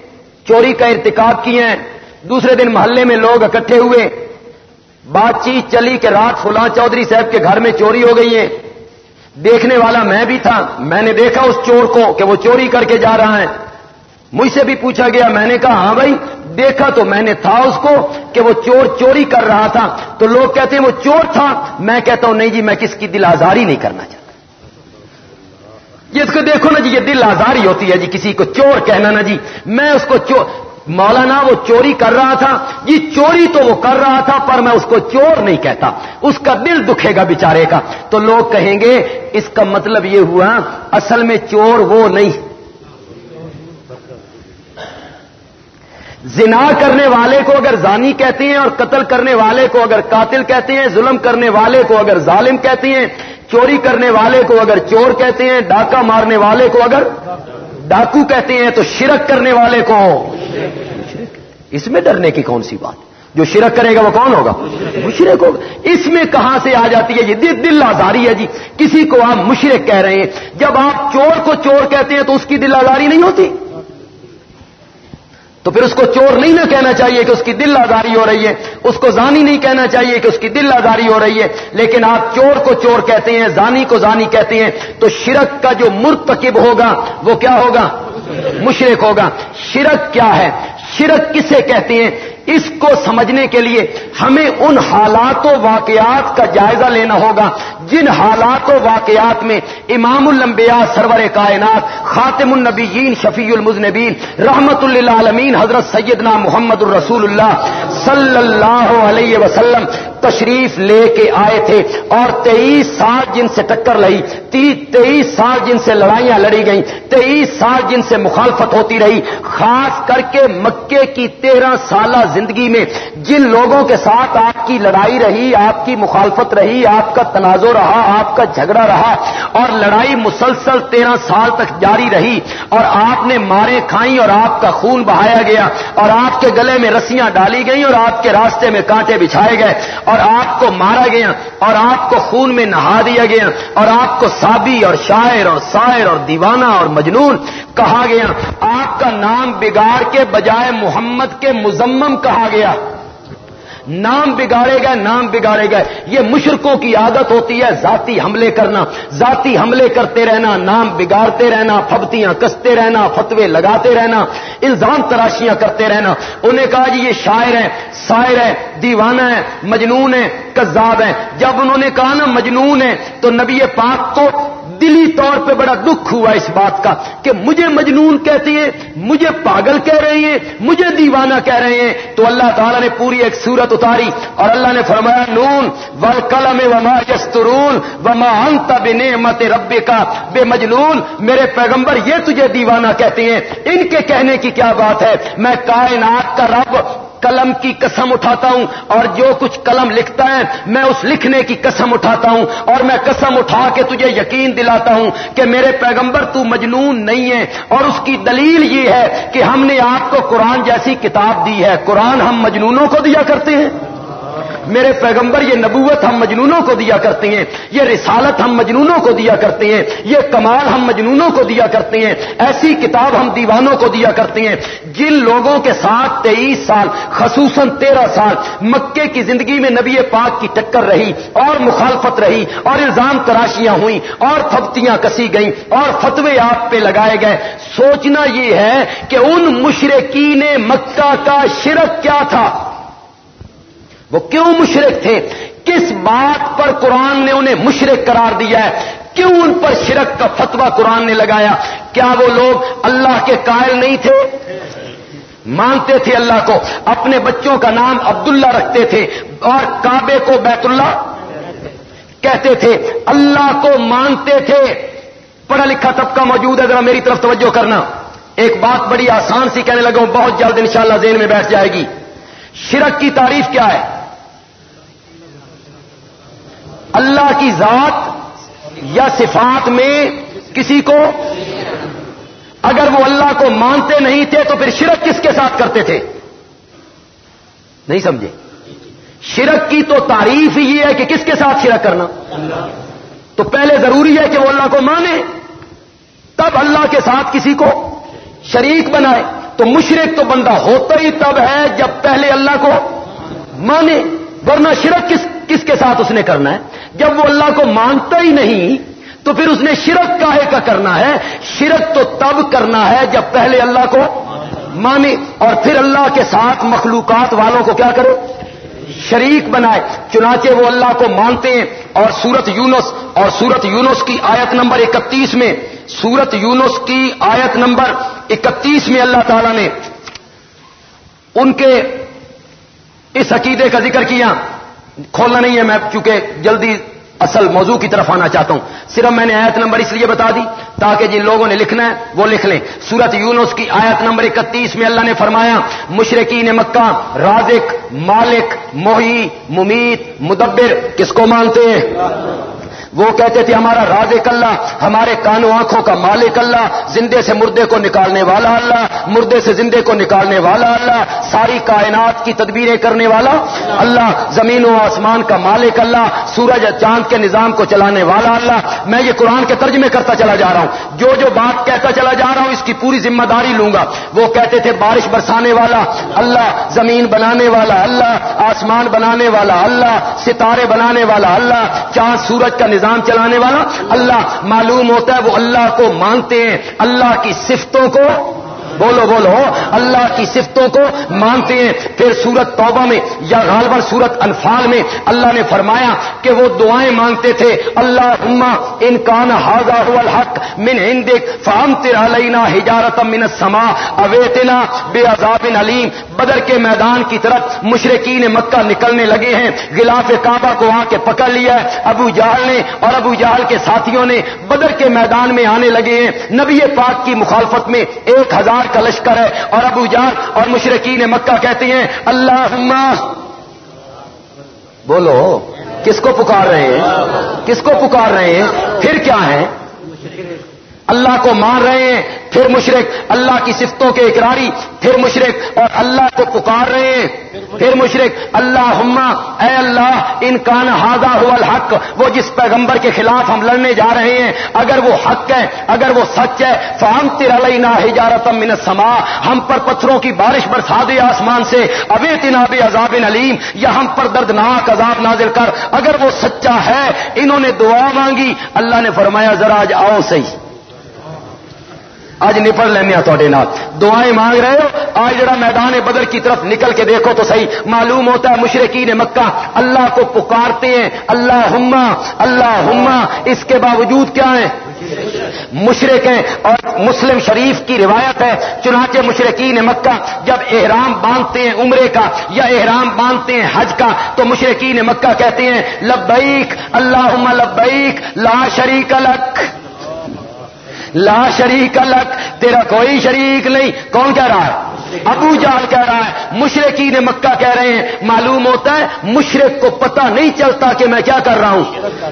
چوری کا ارتکاب کیے ہیں۔ دوسرے دن محلے میں لوگ اکٹھے ہوئے۔ بات چیت چلی کہ رات فلاں چودھری صاحب کے گھر میں چوری ہو گئی ہے۔ دیکھنے والا میں بھی تھا۔ میں نے دیکھا اس چور کو کہ وہ چوری کر کے جا رہا ہے۔ مجھ سے بھی پوچھا گیا، میں نے کہا ہاں بھائی، دیکھا تو میں نے تھا اس کو کہ وہ چور چوری کر رہا تھا۔ تو لوگ کہتے ہیں، وہ چور تھا۔ میں کہتا ہوں، نہیں جی میں کس کی دل آزاری نہیں کرنا چاہتا۔ جی، اس کو دیکھو نا جی یہ دل آزاری ہوتی ہے جی کسی کو چور کہنا نا جی۔ میں اس کو چور مولانا وہ چوری کر رہا تھا۔ یہ چوری تو وہ کر رہا تھا، پر میں اس کو چور نہیں کہتا۔ اس کا دل دکھے گا بیچارے کا۔ تو لوگ کہیں گے، اس کا مطلب یہ ہوا، اصل میں چور وہ نہیں۔ زنا کرنے والے کو اگر زانی کہتے ہیں اور قتل کرنے والے کو اگر قاتل کہتے ہیں، ظلم کرنے والے کو اگر ظالم کہتے ہیں چوری کرنے والے کو اگر چور کہتے ہیں، ڈاکہ مارنے والے کو اگر ڈاکو کہتے ہیں، تو شرک کرنے والے کو۔ اس میں ڈرنے کی کون سی بات؟ جو شرک کرے گا وہ کون ہوگا؟ مشرق ہوگا۔ اس میں کہاں سے آ جاتی ہے؟ یہ دل آزاری ہے جی۔ کسی کو آپ مشرق کہہ رہے ہیں۔ جب آپ چور کو چور کہتے ہیں تو اس کی دل آزاری نہیں ہوتی۔ تو پھر اس کو چور نہیں نہ کہنا چاہیے کہ اس کی دل آزاری ہو رہی ہے۔ اس کو زانی نہیں کہنا چاہیے کہ اس کی دل آزاری ہو رہی ہے۔ لیکن آپ چور کو چور کہتے ہیں، زانی کو زانی کہتے ہیں۔ تو شرک کا جو مرتکب ہوگا، وہ کیا ہوگا؟ مشرق ہوگا۔ شرک کیا ہے؟ شرک کسے کہتے ہیں؟ اس کو سمجھنے کے لیے ہمیں ان حالات و واقعات کا جائزہ لینا ہوگا۔ جن حالات و واقعات میں امام الانبیاء سرور کائنات، خاتم النبیین شفیع المزنبین رحمت اللہ عالمین حضرت سیدنا محمد الرسول اللہ صلی اللہ علیہ وسلم تشریف لے کے آئے تھے اور تیئیس سال جن سے ٹکر لئی تیئیس سال جن سے لڑائیاں لڑی گئیں تیئیس سال جن سے مخالفت ہوتی رہی، خاص کر کے مکے کی تیرہ سالہ زندگی میں جن لوگوں کے ساتھ آپ کی لڑائی رہی، آپ کی مخالفت رہی، آپ کا تنازع رہا، آپ کا جھگڑا رہا اور لڑائی مسلسل تیرہ سال تک جاری رہی اور آپ نے مارے کھائی اور آپ کا خون بہایا گیا اور آپ کے گلے میں رسیاں ڈالی گئیں اور آپ کے راستے میں کانٹے بچھائے گئے اور آپ کو مارا گیا اور آپ کو خون میں نہا دیا گیا اور آپ کو سابی اور شاعر اور شاعر اور دیوانہ اور مجنون کہا گیا، آپ کا نام بگاڑ کے بجائے محمد کے مزمم کہا گیا۔ نام بگاڑے گئے، نام بگاڑے گئے۔ یہ مشرقوں کی عادت ہوتی ہے ذاتی حملے کرنا، ذاتی حملے کرتے رہنا، نام بگاڑتے رہنا، پھبتیاں کستے رہنا، فتوے لگاتے رہنا، الزام تراشیاں کرتے رہنا۔ انہیں کہا جی یہ شاعر ہے شاعر ہے دیوانہ ہے مجنون ہے کذاب ہے جب انہوں نے کہا نا مجنون ہے تو نبی پاک کو دلی طور پہ بڑا دکھ ہوا اس بات کا کہ مجھے مجنون کہتے ہیں، مجھے پاگل کہہ رہے ہیں، مجھے دیوانہ کہہ رہے ہیں۔ تو اللہ تعالیٰ نے پوری ایک صورت اتاری اور اللہ نے فرمایا، نون ول قلم وما یسترون وما انت بنعمت رب کا بے مجنون، میرے پیغمبر یہ تجھے دیوانہ کہتے ہیں۔ ان کے کہنے کی کیا بات ہے؟ میں کائنات کا رب قلم کی قسم اٹھاتا ہوں اور جو کچھ قلم لکھتا ہے میں اس لکھنے کی قسم اٹھاتا ہوں اور میں قسم اٹھا کے تجھے یقین دلاتا ہوں کہ میرے پیغمبر تو مجنون نہیں ہے اور اس کی دلیل یہ ہے کہ ہم نے آپ کو قرآن جیسی کتاب دی ہے قرآن ہم مجنونوں کو دیا کرتے ہیں میرے پیغمبر، یہ نبوت ہم مجنونوں کو دیا کرتے ہیں، یہ رسالت ہم مجنونوں کو دیا کرتے ہیں، یہ کمال ہم مجنونوں کو دیا کرتے ہیں، ایسی کتاب ہم دیوانوں کو دیا کرتے ہیں۔ جن لوگوں کے ساتھ تیئیس سال، خصوصاً تیرہ سال، مکے کی زندگی میں نبی پاک کی ٹکر رہی، اور مخالفت رہی، اور الزام تراشیاں ہوئیں، اور تھپتیاں کسی گئیں، اور فتوے آپ پہ لگائے گئے۔ سوچنا یہ ہے کہ ان مشرقین مکہ کا شرک کیا تھا؟ وہ کیوں مشرق تھے؟ کس بات پر قرآن نے انہیں مشرق قرار دیا ہے؟ کیوں ان پر شرک کا فتوا قرآن نے لگایا؟ کیا وہ لوگ اللہ کے قائل نہیں تھے؟ مانتے تھے اللہ کو۔ اپنے بچوں کا نام عبداللہ رکھتے تھے اور کعبے کو بیت اللہ کہتے تھے۔ اللہ کو مانتے تھے۔ پڑھا لکھا طبقہ موجود ہے، ذرا میری طرف توجہ کرنا۔ ایک بات بڑی آسان سی کہنے لگا ہوں، بہت جلد انشاءاللہ ذہن میں بیٹھ جائے گی۔ شرک کی تعریف کیا ہے؟ اللہ کی ذات یا صفات میں کسی کو اگر وہ اللہ کو مانتے نہیں تھے تو پھر شرک کس کے ساتھ کرتے تھے؟ نہیں سمجھے؟ شرک کی تو تعریف ہی ہے کہ کس کے ساتھ شرک کرنا؟ تو پہلے ضروری ہے کہ وہ اللہ کو مانے، تب اللہ کے ساتھ کسی کو شریک بنائے۔ تو مشرق تو بندہ ہوتا ہی تب ہے جب پہلے اللہ کو مانے، ورنہ شرک کس کس کے ساتھ اس نے کرنا ہے؟ جب وہ اللہ کو مانتا ہی نہیں، تو پھر اس نے شرک کاہے کا کرنا ہے؟ شرک تو تب کرنا ہے جب پہلے اللہ کو مانے اور پھر اللہ کے ساتھ مخلوقات والوں کو کیا کرے؟ شریک بنائے۔ چنانچہ وہ اللہ کو مانتے ہیں اور سورت یونس اور سورت یونس کی آیت نمبر اکتیس میں، سورت یونس کی آیت نمبر اکتیس میں اللہ تعالی نے ان کے اس عقیدے کا ذکر کیا۔ کھولنا نہیں ہے، میں چونکہ جلدی اصل موضوع کی طرف آنا چاہتا ہوں۔ صرف میں نے آیت نمبر اس لیے بتا دی تاکہ جن لوگوں نے لکھنا ہے، وہ لکھ لیں۔ سورت یونس کی آیت نمبر اکتیس میں اللہ نے فرمایا مشرقین مکہ، رازق، مالک، موہی، ممیت، مدبر، کس کو مانتے؟ ہیں وہ کہتے تھے، ہمارا راز اللہ، ہمارے کانوں آنکھوں کا مالک اللہ، زندے سے مردے کو نکالنے والا اللہ، مردے سے زندے کو نکالنے والا اللہ، ساری کائنات کی تدبیریں کرنے والا اللہ زمین و آسمان کا مالک اللہ، سورج چاند کے نظام کو چلانے والا اللہ، میں یہ قرآن کے ترجمے کرتا چلا جا رہا ہوں، جو جو بات کہتا چلا جا رہا ہوں، اس کی پوری ذمہ داری لوں گا، وہ کہتے تھے، بارش برسانے والا اللہ، زمین بنانے والا اللہ، آسمان بنانے والا اللہ، ستارے بنانے والا اللہ، چاند سورج کا نظام نظام چلانے والا اللہ معلوم ہوتا ہے وہ اللہ کو مانتے ہیں اللہ کی صفتوں کو بولو بولو، اللہ کی صفتوں کو مانتے ہیں۔ پھر سورت توبہ میں یا غالباً سورت انفال میں اللہ نے فرمایا کہ وہ دعائیں مانگتے تھے۔ اللہ عما انکان حاضا الحق من ہندک فام تیرا ہجارت من سما اویتنا بے عذاب علیم۔ بدر کے میدان کی طرف مشرقین مکہ نکلنے لگے ہیں۔ غلاف کعبہ کو آ کے پکڑ لیا ہے۔ ابو جہل نے اور ابو جہل کے ساتھیوں نے بدر کے میدان میں آنے لگے ہیں۔ نبی پاک کی مخالفت میں ایک ہزار کا لشکر ہے اور ابو جان اور مشرقین مکہ کہتے ہیں اللہ بولو، کس کو پکار رہے ہیں؟ کس کو پکار رہے ہیں؟ پھر کیا ہے اللہ کو مان رہے ہیں، پھر مشرق اللہ کی صفتوں کے اقراری، پھر مشرق اور اللہ کو پکار رہے ہیں، پھر مشرق اللہ اے اللہ، ان کان ہاضا الحق، وہ جس پیغمبر کے خلاف ہم لڑنے جا رہے ہیں، اگر وہ حق ہے، اگر وہ سچ ہے فام تر علینا ہجارت من سما ہم پر پتھروں کی بارش برسا دے آسمان سے ابے تناب عذاب علیم، یا ہم پر دردناک عذاب نازل کر، اگر وہ سچا ہے، انہوں نے دعا مانگی، اللہ نے فرمایا، ذرا آج آؤ صحیح۔ آج نپڑ لینا تھوڑے نال۔ دعائیں مانگ رہے ہو۔ آج جڑا میدان بدر کی طرف نکل کے دیکھو تو صحیح۔ معلوم ہوتا ہے مشرقین مکہ اللہ کو پکارتے ہیں۔ اللہ ہما اللہ ہما اس کے باوجود کیا ہے مشرق ہیں۔ اور مسلم شریف کی روایت ہے۔ چنانچہ مشرقین مکہ جب احرام باندھتے ہیں عمرے کا یا احرام باندھتے ہیں حج کا تو مشرقین مکہ کہتے ہیں، لبیک اللہ لبیک، لا شریک لک۔ لا شریک الگ تیرا کوئی شریک نہیں۔ کون کہہ رہا ہے؟ ابو جال کہہ رہا ہے۔ مشرقی مکہ کہہ رہے ہیں۔ معلوم ہوتا ہے مشرق کو پتہ نہیں چلتا کہ میں کیا کر رہا ہوں۔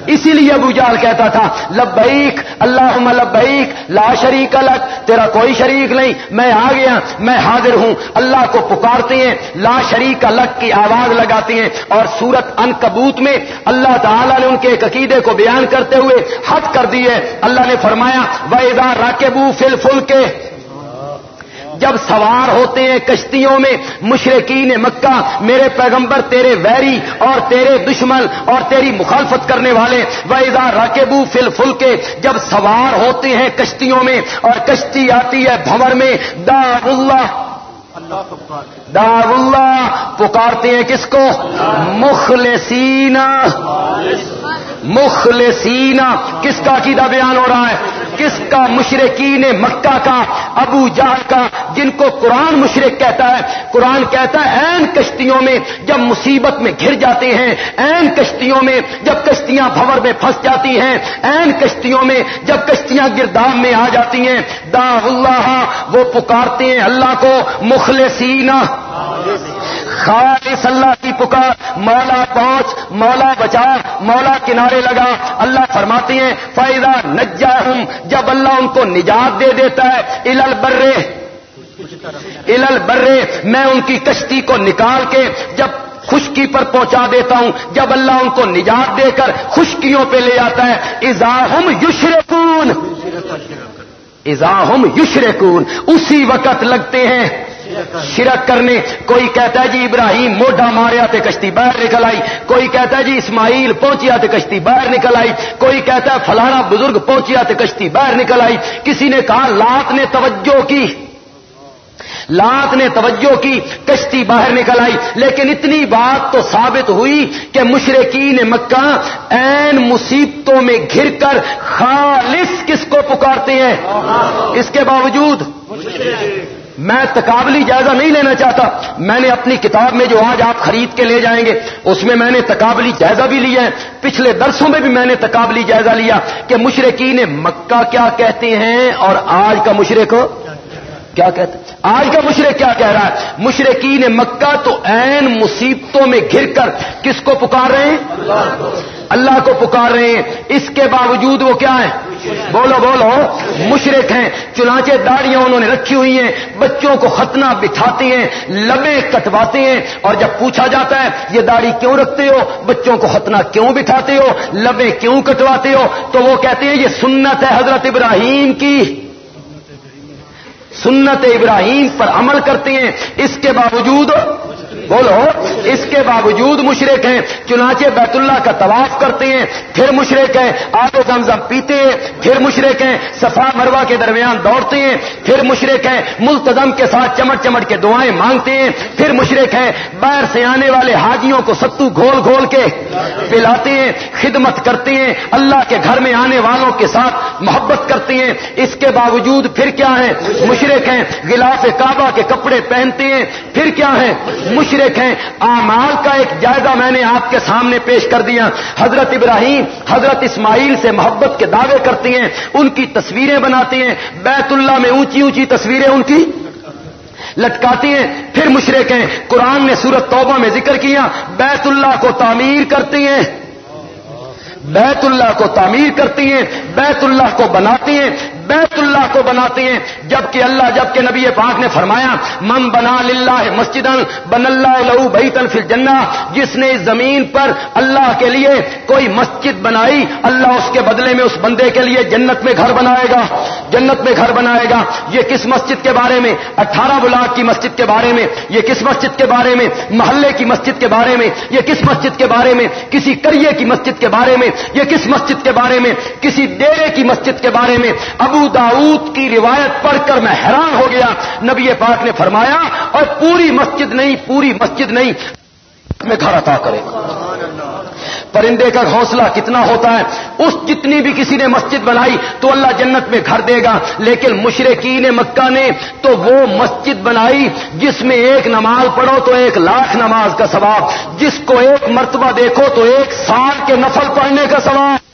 اسی لیے ابو جال کہتا تھا، لبیک اللہ لبیک، لا شریک الگ تیرا کوئی شریک نہیں۔ میں آ گیا، میں حاضر ہوں۔ اللہ کو پکارتے ہیں، لا شریک الگ کی آواز لگاتے ہیں۔ اور سورت ان کبوت میں اللہ تعالیٰ نے ان کے ایک عقیدے کو بیان کرتے ہوئے حد کر دی ہے۔ اللہ نے فرمایا وہ راکبو فل فل کے جب سوار ہوتے ہیں کشتیوں میں مشرقین مکہ، میرے پیغمبر تیرے ویری اور تیرے دشمن اور تیری مخالفت کرنے والے ویزا راکبو فل فل کے جب سوار ہوتے ہیں کشتیوں میں اور کشتی آتی ہے بھور میں دا اللہ دار اللہ، پکارتے ہیں کس کو؟ مخلصین مخلصین، کس کا عقیدہ بیان ہو رہا ہے؟ کس کا مشرقین مکہ کا، ابو جہل کا، جن کو قرآن مشرق کہتا ہے؟ قرآن کہتا ہے این کشتیوں میں جب مصیبت میں گھر جاتے ہیں این کشتیوں میں جب کشتیاں بھور میں پھنس جاتی ہیں این کشتیوں میں جب کشتیاں گردام میں آ جاتی ہیں دا اللہ، وہ پکارتے ہیں اللہ کو، مخلصین۔ خالص اللہ کی پکار، مولا پہنچ، مولا بچا، مولا کنارے لگا، اللہ فرماتے ہیں فائدہ نجا ہوں جب اللہ ان کو نجات دے دیتا ہے الل برے الل برے میں ان کی کشتی کو نکال کے جب خشکی پر پہنچا دیتا ہوں، جب اللہ ان کو نجات دے کر خشکیوں پہ لے آتا ہے ازاہم یشرکون ازاہم یشرکون، اسی وقت لگتے ہیں شرک کرنے۔ کوئی کہتا ہے جی ابراہیم موڈا ماریا تے کشتی باہر نکل آئی۔ کوئی کہتا ہے جی اسماعیل پہنچیا تے کشتی باہر نکل آئی۔ کوئی کہتا ہے فلانا بزرگ پہنچیا تے کشتی باہر نکل آئی۔ کسی نے کہا لات نے توجہ کی۔ لات نے توجہ کی، کشتی باہر نکل آئی۔ لیکن اتنی بات تو ثابت ہوئی کہ مشرقین مکہ این مصیبتوں میں گھر کر خالص کس کو پکارتے ہیں؟ اس کے باوجود میں تقابلی جائزہ نہیں لینا چاہتا۔ میں نے اپنی کتاب میں جو آج آپ خرید کے لے جائیں گے، اس میں میں نے تقابلی جائزہ بھی لیا ہے۔ پچھلے درسوں میں بھی میں نے تقابلی جائزہ لیا کہ مشرقین مکہ کیا کہتے ہیں اور آج کا مشرق کیا کہتے ہیں؟ آج کا مشرق کیا کہہ رہا ہے؟ مشرقین مکہ تو این مصیبتوں میں گھر کر کس کو پکار رہے ہیں؟ اللہ کو پکار رہے ہیں۔ اس کے باوجود وہ کیا ہے بولو بولو۔ مشرق ہیں۔ چنانچہ داڑیاں انہوں نے رکھی ہوئی ہیں۔ بچوں کو ختنہ بٹھاتے ہیں۔ لبے کٹواتے ہیں۔ اور جب پوچھا جاتا ہے، یہ داڑھی کیوں رکھتے ہو؟ بچوں کو ختنہ کیوں بٹھاتے ہو؟ لبے کیوں کٹواتے ہو؟ تو وہ کہتے ہیں، یہ سنت ہے حضرت ابراہیم کی۔ سنت ابراہیم پر عمل کرتے ہیں اس کے باوجود بولو، اس کے باوجود مشرق ہیں، چنانچہ بیت اللہ کا طواف کرتے ہیں، پھر مشرق ہیں، آب زمزم پیتے ہیں، پھر مشرق ہیں، صفا مروا کے درمیان دوڑتے ہیں، پھر مشرق ہیں ملتظم کے ساتھ چمٹ چمٹ کے دعائیں مانگتے ہیں، پھر مشرق ہیں، باہر سے آنے والے حاجیوں کو ستو گھول گھول کے پلاتے ہیں، خدمت کرتے ہیں، اللہ کے گھر میں آنے والوں کے ساتھ محبت کرتے ہیں، اس کے باوجود پھر کیا ہے؟ مشرق ہیں، غلاف کعبہ کے کپڑے پہنتے ہیں، پھر کیا ہے؟ مشرق مشرق ہیں۔ اعمال کا ایک جائزہ میں نے آپ کے سامنے پیش کر دیا۔ حضرت ابراہیم، حضرت اسماعیل سے محبت کے دعوے کرتے ہیں، ان کی تصویریں بناتے ہیں۔ بیت اللہ میں اونچی اونچی تصویریں ان کی لٹکاتی ہیں۔ پھر مشرق ہیں۔ قرآن نے سورت توبہ میں ذکر کیا۔ بیت اللہ کو تعمیر کرتے ہیں۔ بیت اللہ کو تعمیر کرتی ہیں۔ بیت اللہ کو بناتی ہیں۔ بیت اللہ کو بناتے ہیں، جبکہ اللہ، جبکہ نبی پاک نے فرمایا، من بنا للہ مسجد بن اللہ لہو بھائی تنفل جنا جس نے اس زمین پر اللہ کے لیے کوئی مسجد بنائی، اللہ اس کے بدلے میں اس بندے کے لیے جنت میں گھر بنائے گا۔ جنت میں گھر بنائے گا۔ یہ کس مسجد کے بارے میں؟ اٹھارہ بلاک کی مسجد کے بارے میں۔ یہ کس مسجد کے بارے میں؟ محلے کی مسجد کے بارے میں۔ یہ کس مسجد کے بارے میں؟ کسی کریے کی مسجد کے بارے میں۔ یہ کس مسجد کے بارے میں؟ کسی ڈیرے کی مسجد کے بارے میں۔ اب ابو داؤد کی روایت پڑھ کر میں حیران ہو گیا۔ نبی پاک نے فرمایا، اور پوری مسجد نہیں، پوری مسجد نہیں، میں گھر عطا کرے۔ پرندے کا حوصلہ کتنا ہوتا ہے۔ اس جتنی بھی کسی نے مسجد بنائی تو اللہ جنت میں گھر دے گا۔ لیکن مشرقین مکہ نے تو وہ مسجد بنائی جس میں ایک نماز پڑھو تو ایک لاکھ نماز کا ثواب۔ جس کو ایک مرتبہ دیکھو تو ایک سال کے نفل پڑھنے کا ثواب۔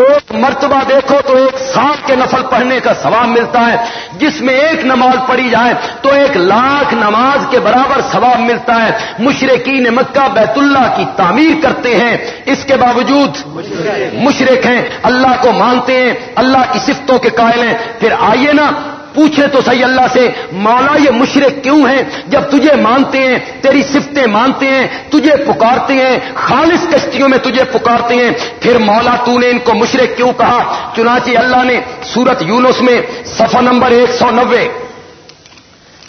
ایک مرتبہ دیکھو تو ایک سال کے نفل پڑھنے کا ثواب ملتا ہے۔ جس میں ایک نماز پڑھی جائے تو ایک لاکھ نماز کے برابر ثواب ملتا ہے۔ مشرقین مکہ بیت اللہ کی تعمیر کرتے ہیں۔ اس کے باوجود مشرق ہیں۔ اللہ کو مانتے ہیں۔ اللہ کی صفتوں کے قائل ہیں۔ پھر آئیے نا پوچھے تو صحیح اللہ سے، مولا یہ مشرق کیوں ہیں؟ جب تجھے مانتے ہیں، تیری صفتیں مانتے ہیں، تجھے پکارتے ہیں، خالص کشتیوں میں تجھے پکارتے ہیں، پھر مولا تو نے ان کو مشرق کیوں کہا؟ چنانچہ اللہ نے سورت یونس میں صفحہ نمبر ایک سو نوے،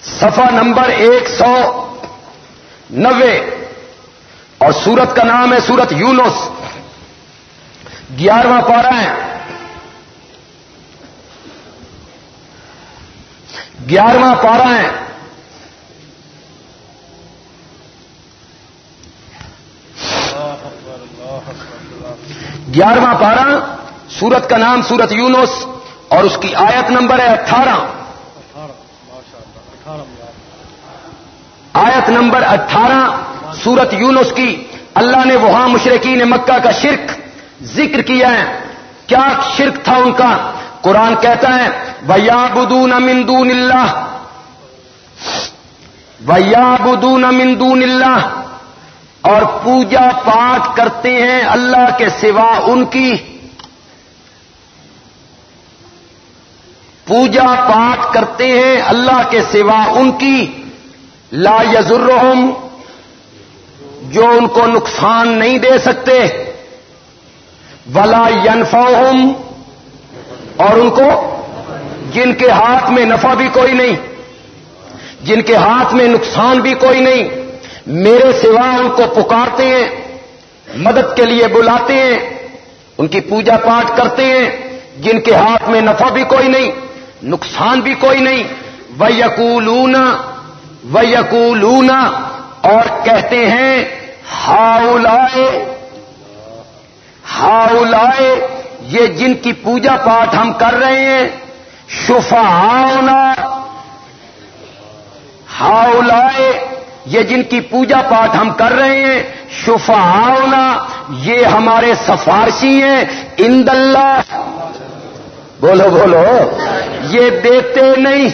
صفحہ نمبر ایک سو نوے، اور سورت کا نام ہے سورت یونس گیارہواں پارا ہے۔ گیارہواں پارا ہے گیارہواں پارا سورت کا نام سورت یونس اور اس کی آیت نمبر ہے اٹھارہ۔ آیت نمبر اٹھارہ، سورت یونس کی اللہ نے وہاں مشرقین مکہ کا شرک ذکر کیا ہے۔ کیا شرک تھا ان کا؟ قرآن کہتا ہے ویا بدون مندون اللہ ویا بدون مندون اللہ اور پوجا پاٹ کرتے ہیں اللہ کے سوا ان کی۔ پوجا پاٹ کرتے ہیں اللہ کے سوا ان کی۔ لا یزرہم جو ان کو نقصان نہیں دے سکتے۔ ولا ینفعہم اور ان کو جن کے ہاتھ میں نفع بھی کوئی نہیں، جن کے ہاتھ میں نقصان بھی کوئی نہیں، میرے سوا ان کو پکارتے ہیں، مدد کے لیے بلاتے ہیں، ان کی پوجا پاٹ کرتے ہیں، جن کے ہاتھ میں نفع بھی کوئی نہیں، نقصان بھی کوئی نہیں۔ وہ یقولون وہ یقولون اور کہتے ہیں ہاؤ لائے ہاؤ لائے یہ جن کی پوجا پاٹ ہم کر رہے ہیں شفا ہاؤلائے یہ جن کی پوجا پاٹ ہم کر رہے ہیں شفا یہ ہمارے سفارشی ہیں اند اللہ بولو بولو۔ یہ دیتے نہیں۔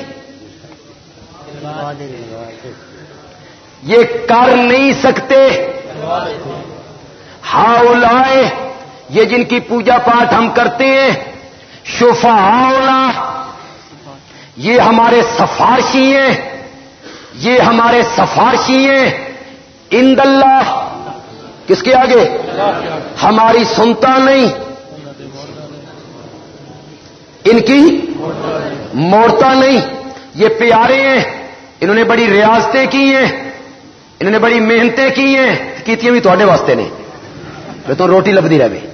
یہ کر نہیں سکتے۔ ہاؤلائے یہ جن کی پوجا پاٹ ہم کرتے ہیں شفا یہ ہمارے سفارشی ہیں، یہ ہمارے سفارشی ہیں۔ اند اللہ، کس کے آگے؟ ہماری سنتا نہیں۔ ان کی موڑتا نہیں۔ یہ پیارے ہیں، انہوں نے بڑی ریاستیں کی ہیں، انہوں نے بڑی محنتیں کی ہیں، کی بھی تھوڑے واسطے نے میں تو روٹی لبھی رہے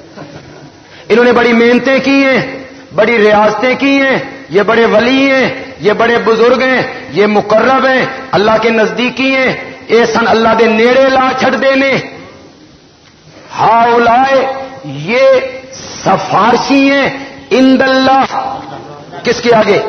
انہوں نے بڑی محنتیں کی ہیں، بڑی ریاستیں کی ہیں، یہ بڑے ولی ہیں، یہ بڑے بزرگ ہیں، یہ مقرب ہیں، اللہ کے نزدیکی ہیں، اے سن اللہ دے نیڑے لا چھڑ دینے۔ ہاؤ لائے یہ سفارشی ہیں اند اللہ۔ کس کے آگے؟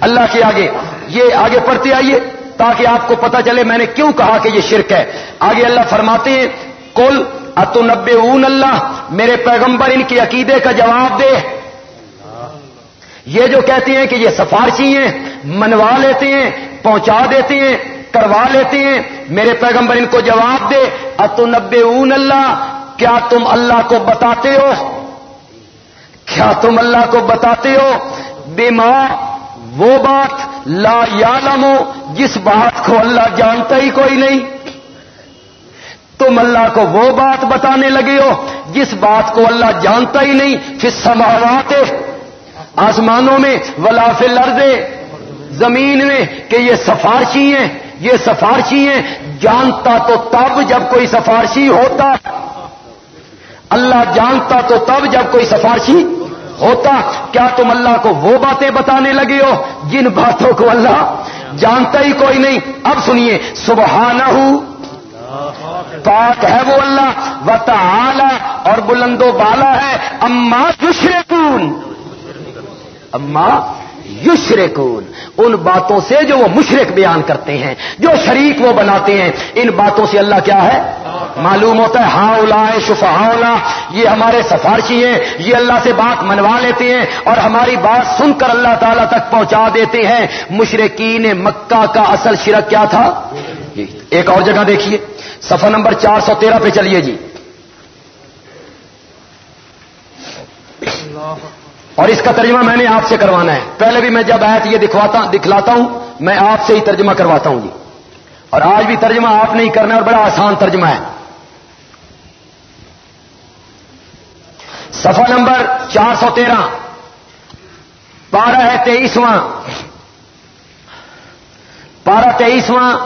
اللہ کے آگے۔ یہ آگے پڑھتے آئیے تاکہ آپ کو پتا چلے میں نے کیوں کہا کہ یہ شرک ہے۔ آگے اللہ فرماتے ہیں کل اتنبے اون اللہ، میرے پیغمبر ان کے عقیدے کا جواب دے۔ یہ جو کہتے ہیں کہ یہ سفارشی ہیں، منوا لیتے ہیں، پہنچا دیتے ہیں، کروا لیتے ہیں، میرے پیغمبر ان کو جواب دے۔ اتنبے اون اللہ، کیا تم اللہ کو بتاتے ہو؟ کیا تم اللہ کو بتاتے ہو؟ بے ماں وہ بات لا یا جس بات کو اللہ جانتا ہی کوئی نہیں۔ تم اللہ کو وہ بات بتانے لگے ہو جس بات کو اللہ جانتا ہی نہیں پھر سماوات آسمانوں میں، ولا فل زمین میں، کہ یہ سفارشی ہیں، یہ سفارشی ہیں۔ جانتا تو تب جب کوئی سفارشی ہوتا۔ اللہ جانتا تو تب جب کوئی سفارشی ہوتا۔ کیا تم اللہ کو وہ باتیں بتانے لگے ہو جن باتوں کو اللہ جانتا ہی کوئی نہیں؟ اب سنیے، سبحانہ پاک ہے وہ اللہ و تعالی اور بلند و بالا ہے۔ اما یشرکون اما یشرکون۔ ان باتوں سے جو وہ مشرق بیان کرتے ہیں، جو شریک وہ بناتے ہیں، ان باتوں سے اللہ کیا ہے؟ معلوم ہوتا ہے ہاں اولا شفا اولا یہ ہمارے سفارشی ہیں، یہ اللہ سے بات منوا لیتے ہیں اور ہماری بات سن کر اللہ تعالیٰ تک پہنچا دیتے ہیں۔ مشرقین مکہ کا اصل شرک کیا تھا؟ ایک اور جگہ دیکھیے۔ سفر نمبر چار سو تیرہ پہ چلیے جی۔ اور اس کا ترجمہ میں نے آپ سے کروانا ہے۔ پہلے بھی میں جب آیت یہ دکھواتا دکھلاتا ہوں، میں آپ سے ہی ترجمہ کرواتا ہوں جی۔ اور آج بھی ترجمہ آپ نہیں کرنا اور بڑا آسان ترجمہ ہے۔ سفا نمبر چار سو تیرہ۔ بارہ ہے تیئیسواں۔ بارہ تیئیسواں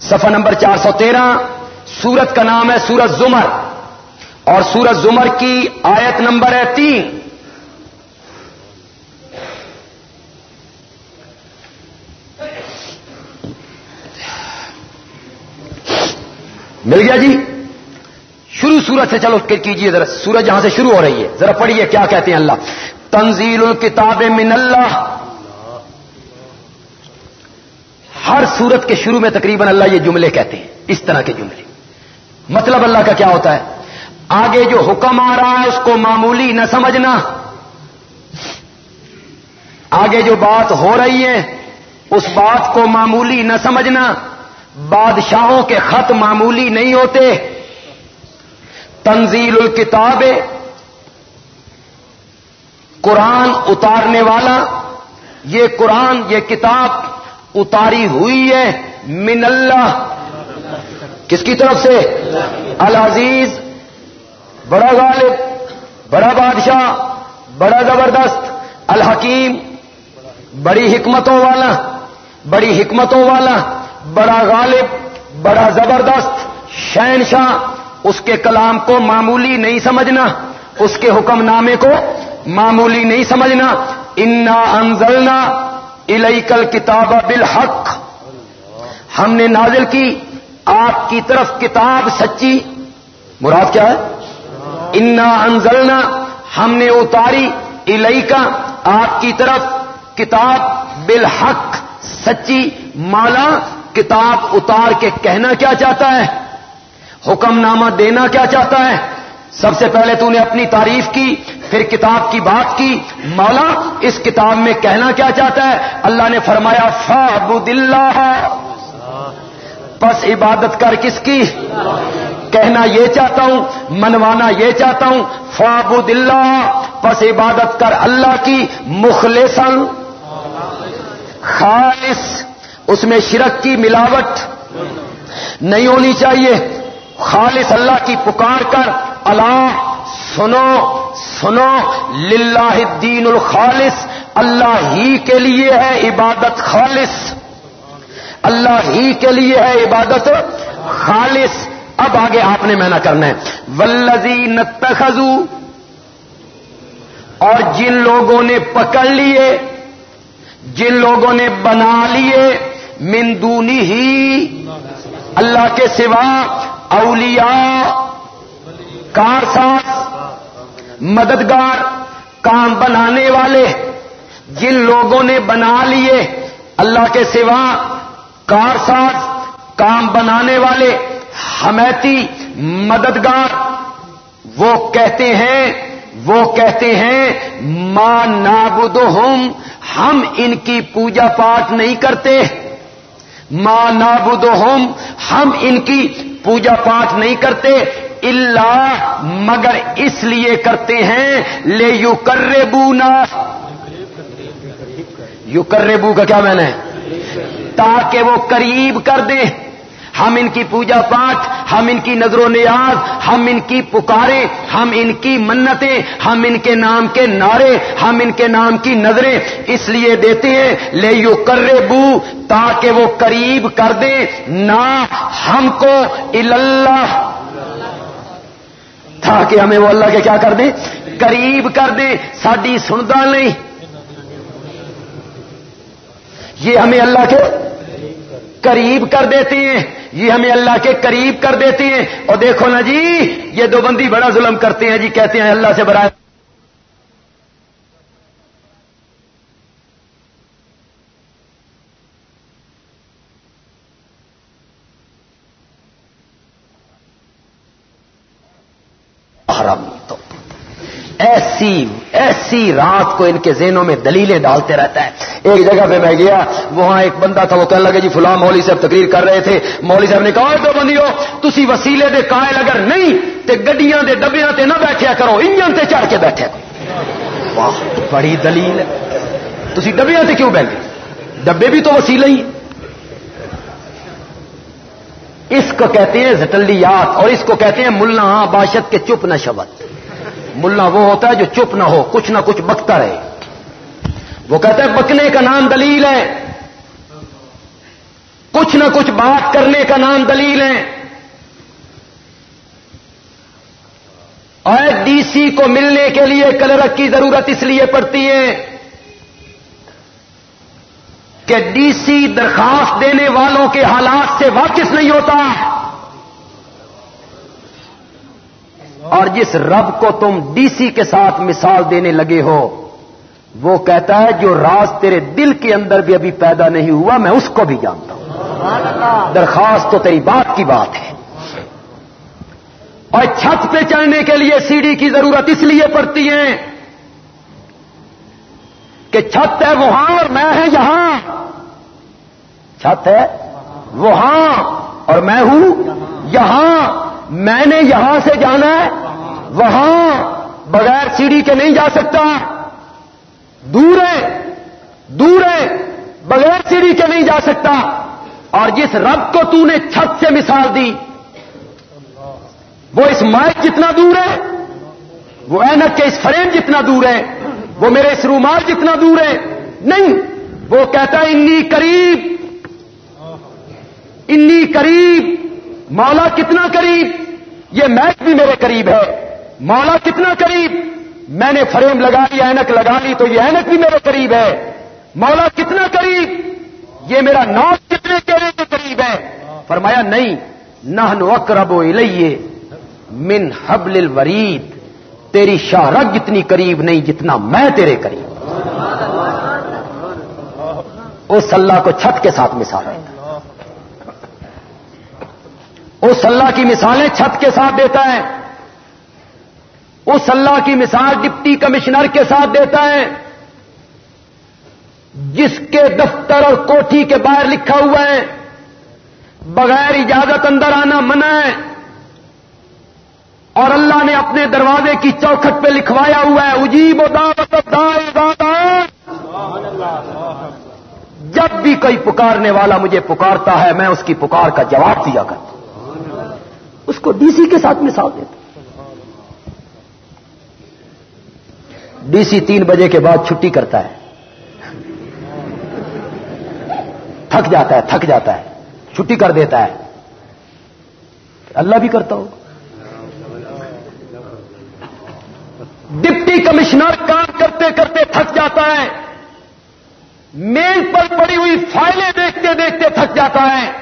سفا نمبر چار سو تیرہ۔ سورت کا نام ہے سورت زمر اور سورت زمر کی آیت نمبر ہے تین مل گیا جی؟ شروع سورج سے چلو کیجیے ذرا سورج جہاں سے شروع ہو رہی ہے، ذرا پڑھیے کیا کہتے ہیں اللہ۔ تنزیل الکتاب من اللہ۔ ہر سورت کے شروع میں تقریباً اللہ یہ جملے کہتے ہیں، اس طرح کے جملے۔ مطلب اللہ کا کیا ہوتا ہے؟ آگے جو حکم آ رہا ہے اس کو معمولی نہ سمجھنا۔ آگے جو بات ہو رہی ہے، اس بات کو معمولی نہ سمجھنا۔ بادشاہوں کے خط معمولی نہیں ہوتے۔ تنزیل الکتاب، قرآن اتارنے والا۔ یہ قرآن، یہ کتاب اتاری ہوئی ہے۔ من اللہ کس کی طرف سے؟ العزیز، بڑا غالب، بڑا بادشاہ، بڑا زبردست، الحکیم، بڑی حکمتوں والا، بڑی حکمتوں والا، بڑا غالب، بڑا زبردست، شہنشاہ، اس کے کلام کو معمولی نہیں سمجھنا، اس کے حکم نامے کو معمولی نہیں سمجھنا۔ انا انزلنا الیکل کتاب بالحق۔ ہم نے نازل کی آپ کی طرف کتاب سچی مراد کیا ہے؟ انا انزلنا ہم نے اتاری الئی کا آپ کی طرف کتاب بالحق، سچی مالا، کتاب اتار کے کہنا کیا چاہتا ہے؟ حکم نامہ دینا کیا چاہتا ہے؟ سب سے پہلے تو نے اپنی تعریف کی، پھر کتاب کی بات کی، مولا، اس کتاب میں کہنا کیا چاہتا ہے؟ اللہ نے فرمایا، فعبد اللہ بس عبادت کر کس کی؟ کہنا یہ چاہتا ہوں، منوانا یہ چاہتا ہوں فعبد اللہ، بس عبادت کر اللہ کی مخلصن خالص، اس میں شرک کی ملاوٹ نہیں ہونی چاہیے۔ خالص اللہ کی پکار کر، اللہ، سنو سنو، للہ الدین الخالص، اللہ ہی کے لیے ہے عبادت خالص۔ اللہ ہی کے لیے ہے عبادت۔ خالص، اب آگے آپ نے محنت کرنا ہے۔ ولزی نتخذو اور جن لوگوں نے پکڑ لیے، جن لوگوں نے بنا لیے مندونی ہی اللہ کے سوا اولیاء، کارساز، مددگار، کام بنانے والے، جن لوگوں نے بنا لیے، اللہ کے سوا کارساز کام بنانے والے، حمیتی، مددگار، وہ کہتے ہیں، وہ کہتے ہیں ماں نابدہم ہم ان کی پوجا پاٹ نہیں کرتے۔ ماں نابدہم ہم ان کی پوجا پاٹ نہیں کرتے۔ اللہ مگر اس لیے کرتے ہیں لے یو کربو نا یو کربو کا کیا میں نے تاکہ وہ قریب کر دیں۔ ہم ان کی پوجا پاٹ ہم ان کی نظر و نیاز، ہم ان کی پکارے ہم ان کی منتیں، ہم ان کے نام کے نعرے، ہم ان کے نام کی نظریں اس لیے دیتے ہیں، لے یو کرے بو تاکہ وہ قریب کر دیں۔ نہ ہم کو اللہ تاکہ ہمیں وہ اللہ کے کیا کر دیں؟ قریب کر دیں۔ ساری سندا نہیں۔ یہ ہمیں اللہ کے قریب کر دیتے ہیں، یہ ہمیں اللہ کے قریب کر دیتے ہیں۔ اور دیکھو نا جی یہ دو بندی بڑا ظلم کرتے ہیں جی کہتے ہیں اللہ سے برائے۔ حرامی تو۔ ایسی ایسی رات کو ان کے ذہنوں میں دلیلیں ڈالتے رہتا ہے۔ ایک جگہ پہ میں گیا، وہاں ایک بندہ تھا، وہ کہنے لگا جی فلاں مولوی صاحب تقریر کر رہے تھے۔ مولوی صاحب نے کہا تو بندی ہو تھی وسیلے دے قائل اگر نہیں، تے گڈیاں دے ڈبیاں تے نہ بیٹھیا کرو، انجن تے چڑھ کے بیٹھے کرو۔ واہ، بڑی دلیل ہے۔ تھی ڈبیاں تے کیوں بیٹھے؟ ڈبے بھی تو وسیلے ہی۔ اس کو کہتے ہیں زٹلیات اور اس کو کہتے ہیں ملا باشد کے چپ نہ شبت۔ ملا وہ ہوتا ہے جو چپ نہ ہو، کچھ نہ کچھ بکتا رہے۔ وہ کہتا ہے، بکنے کا نام دلیل ہے۔ کچھ نہ کچھ بات کرنے کا نام دلیل ہے۔ اور ڈی سی کو ملنے کے لیے کلرک کی ضرورت اس لیے پڑتی ہے کہ ڈی سی درخواست دینے والوں کے حالات سے واپس نہیں ہوتا۔ اور جس رب کو تم ڈی سی کے ساتھ مثال دینے لگے ہو، وہ کہتا ہے جو راز تیرے دل کے اندر بھی ابھی پیدا نہیں ہوا، میں اس کو بھی جانتا ہوں۔ درخواست تو تیری بات کی بات ہے۔ اور چھت پہ چڑھنے کے لیے سیڑھی کی ضرورت اس لیے پڑتی ہے کہ چھت ہے وہاں اور میں ہے یہاں۔ چھت ہے وہاں اور میں ہوں یہاں۔ میں نے یہاں سے جانا ہے وہاں بغیر سیڑھی کے نہیں جا سکتا۔ دور ہے دور ہے، بغیر سیڑھی کے نہیں جا سکتا۔ اور جس رب کو تو نے چھت سے مثال دی، وہ اس مائک جتنا دور ہے، وہ اینک کے اس فریم جتنا دور ہے، وہ میرے اس رومال جتنا دور ہے۔ نہیں، وہ کہتا ہے، انی قریب انی قریب، مولا کتنا قریب، یہ میچ بھی میرے قریب ہے۔ مولا کتنا قریب؟ میں نے فریم لگا لی اینک لگا لی تو یہ اینک بھی میرے قریب ہے۔ مولا کتنا قریب؟ یہ میرا نوٹ کتنے چہرے کے قریب ہے؟ فرمایا، نہیں نہ اقرب و الیے من حبل الورید۔ تیری شاہرگ جتنی قریب نہیں، جتنا میں تیرے قریب۔ اس اللہ کو چھت کے ساتھ مثال ہے۔ اس اللہ کی مثالیں چھت کے ساتھ دیتا ہے۔ اس اللہ کی مثال ڈپٹی کمشنر کے ساتھ دیتا ہے، جس کے دفتر اور کوٹھی کے باہر لکھا ہوا ہے، بغیر اجازت اندر آنا منع ہے۔ اور اللہ نے اپنے دروازے کی چوکھٹ پہ لکھوایا ہوا ہے، اجیب و دعوت جب بھی کوئی پکارنے والا مجھے پکارتا ہے، میں اس کی پکار کا جواب دیا کرتا ہوں۔ اس کو ڈی سی کے ساتھ مثال دیتا ہوں۔ ڈی سی تین بجے کے بعد چھٹی کرتا ہے۔ تھک جاتا ہے، تھک جاتا ہے۔ چھٹی کر دیتا ہے۔ اللہ بھی کرتا ہو۔ ڈپٹی کمشنر کام کرتے کرتے تھک جاتا ہے۔ میل پر پڑی ہوئی فائلیں دیکھتے دیکھتے تھک جاتا ہے۔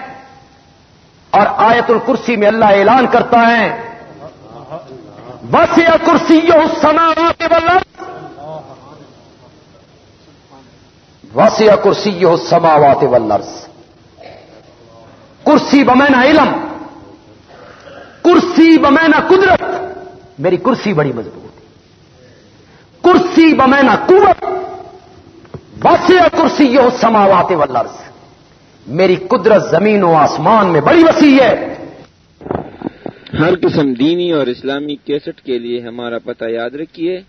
اور آیت الکرسی میں اللہ اعلان کرتا ہے۔ بس یا کرسی یہ سنا والارض۔ بس یا کرسی یہ سماوات والارض کرسی بمینا علم. کرسی بمینا قدرت. میری کرسی بڑی مضبوط کرسی بمینا قوت. بس یا کرسی یہ سماوات والارض میری قدرت زمین و آسمان میں بڑی وسیع ہے. ہر قسم دینی اور اسلامی کیسٹ کے لیے ہمارا پتہ یاد رکھیے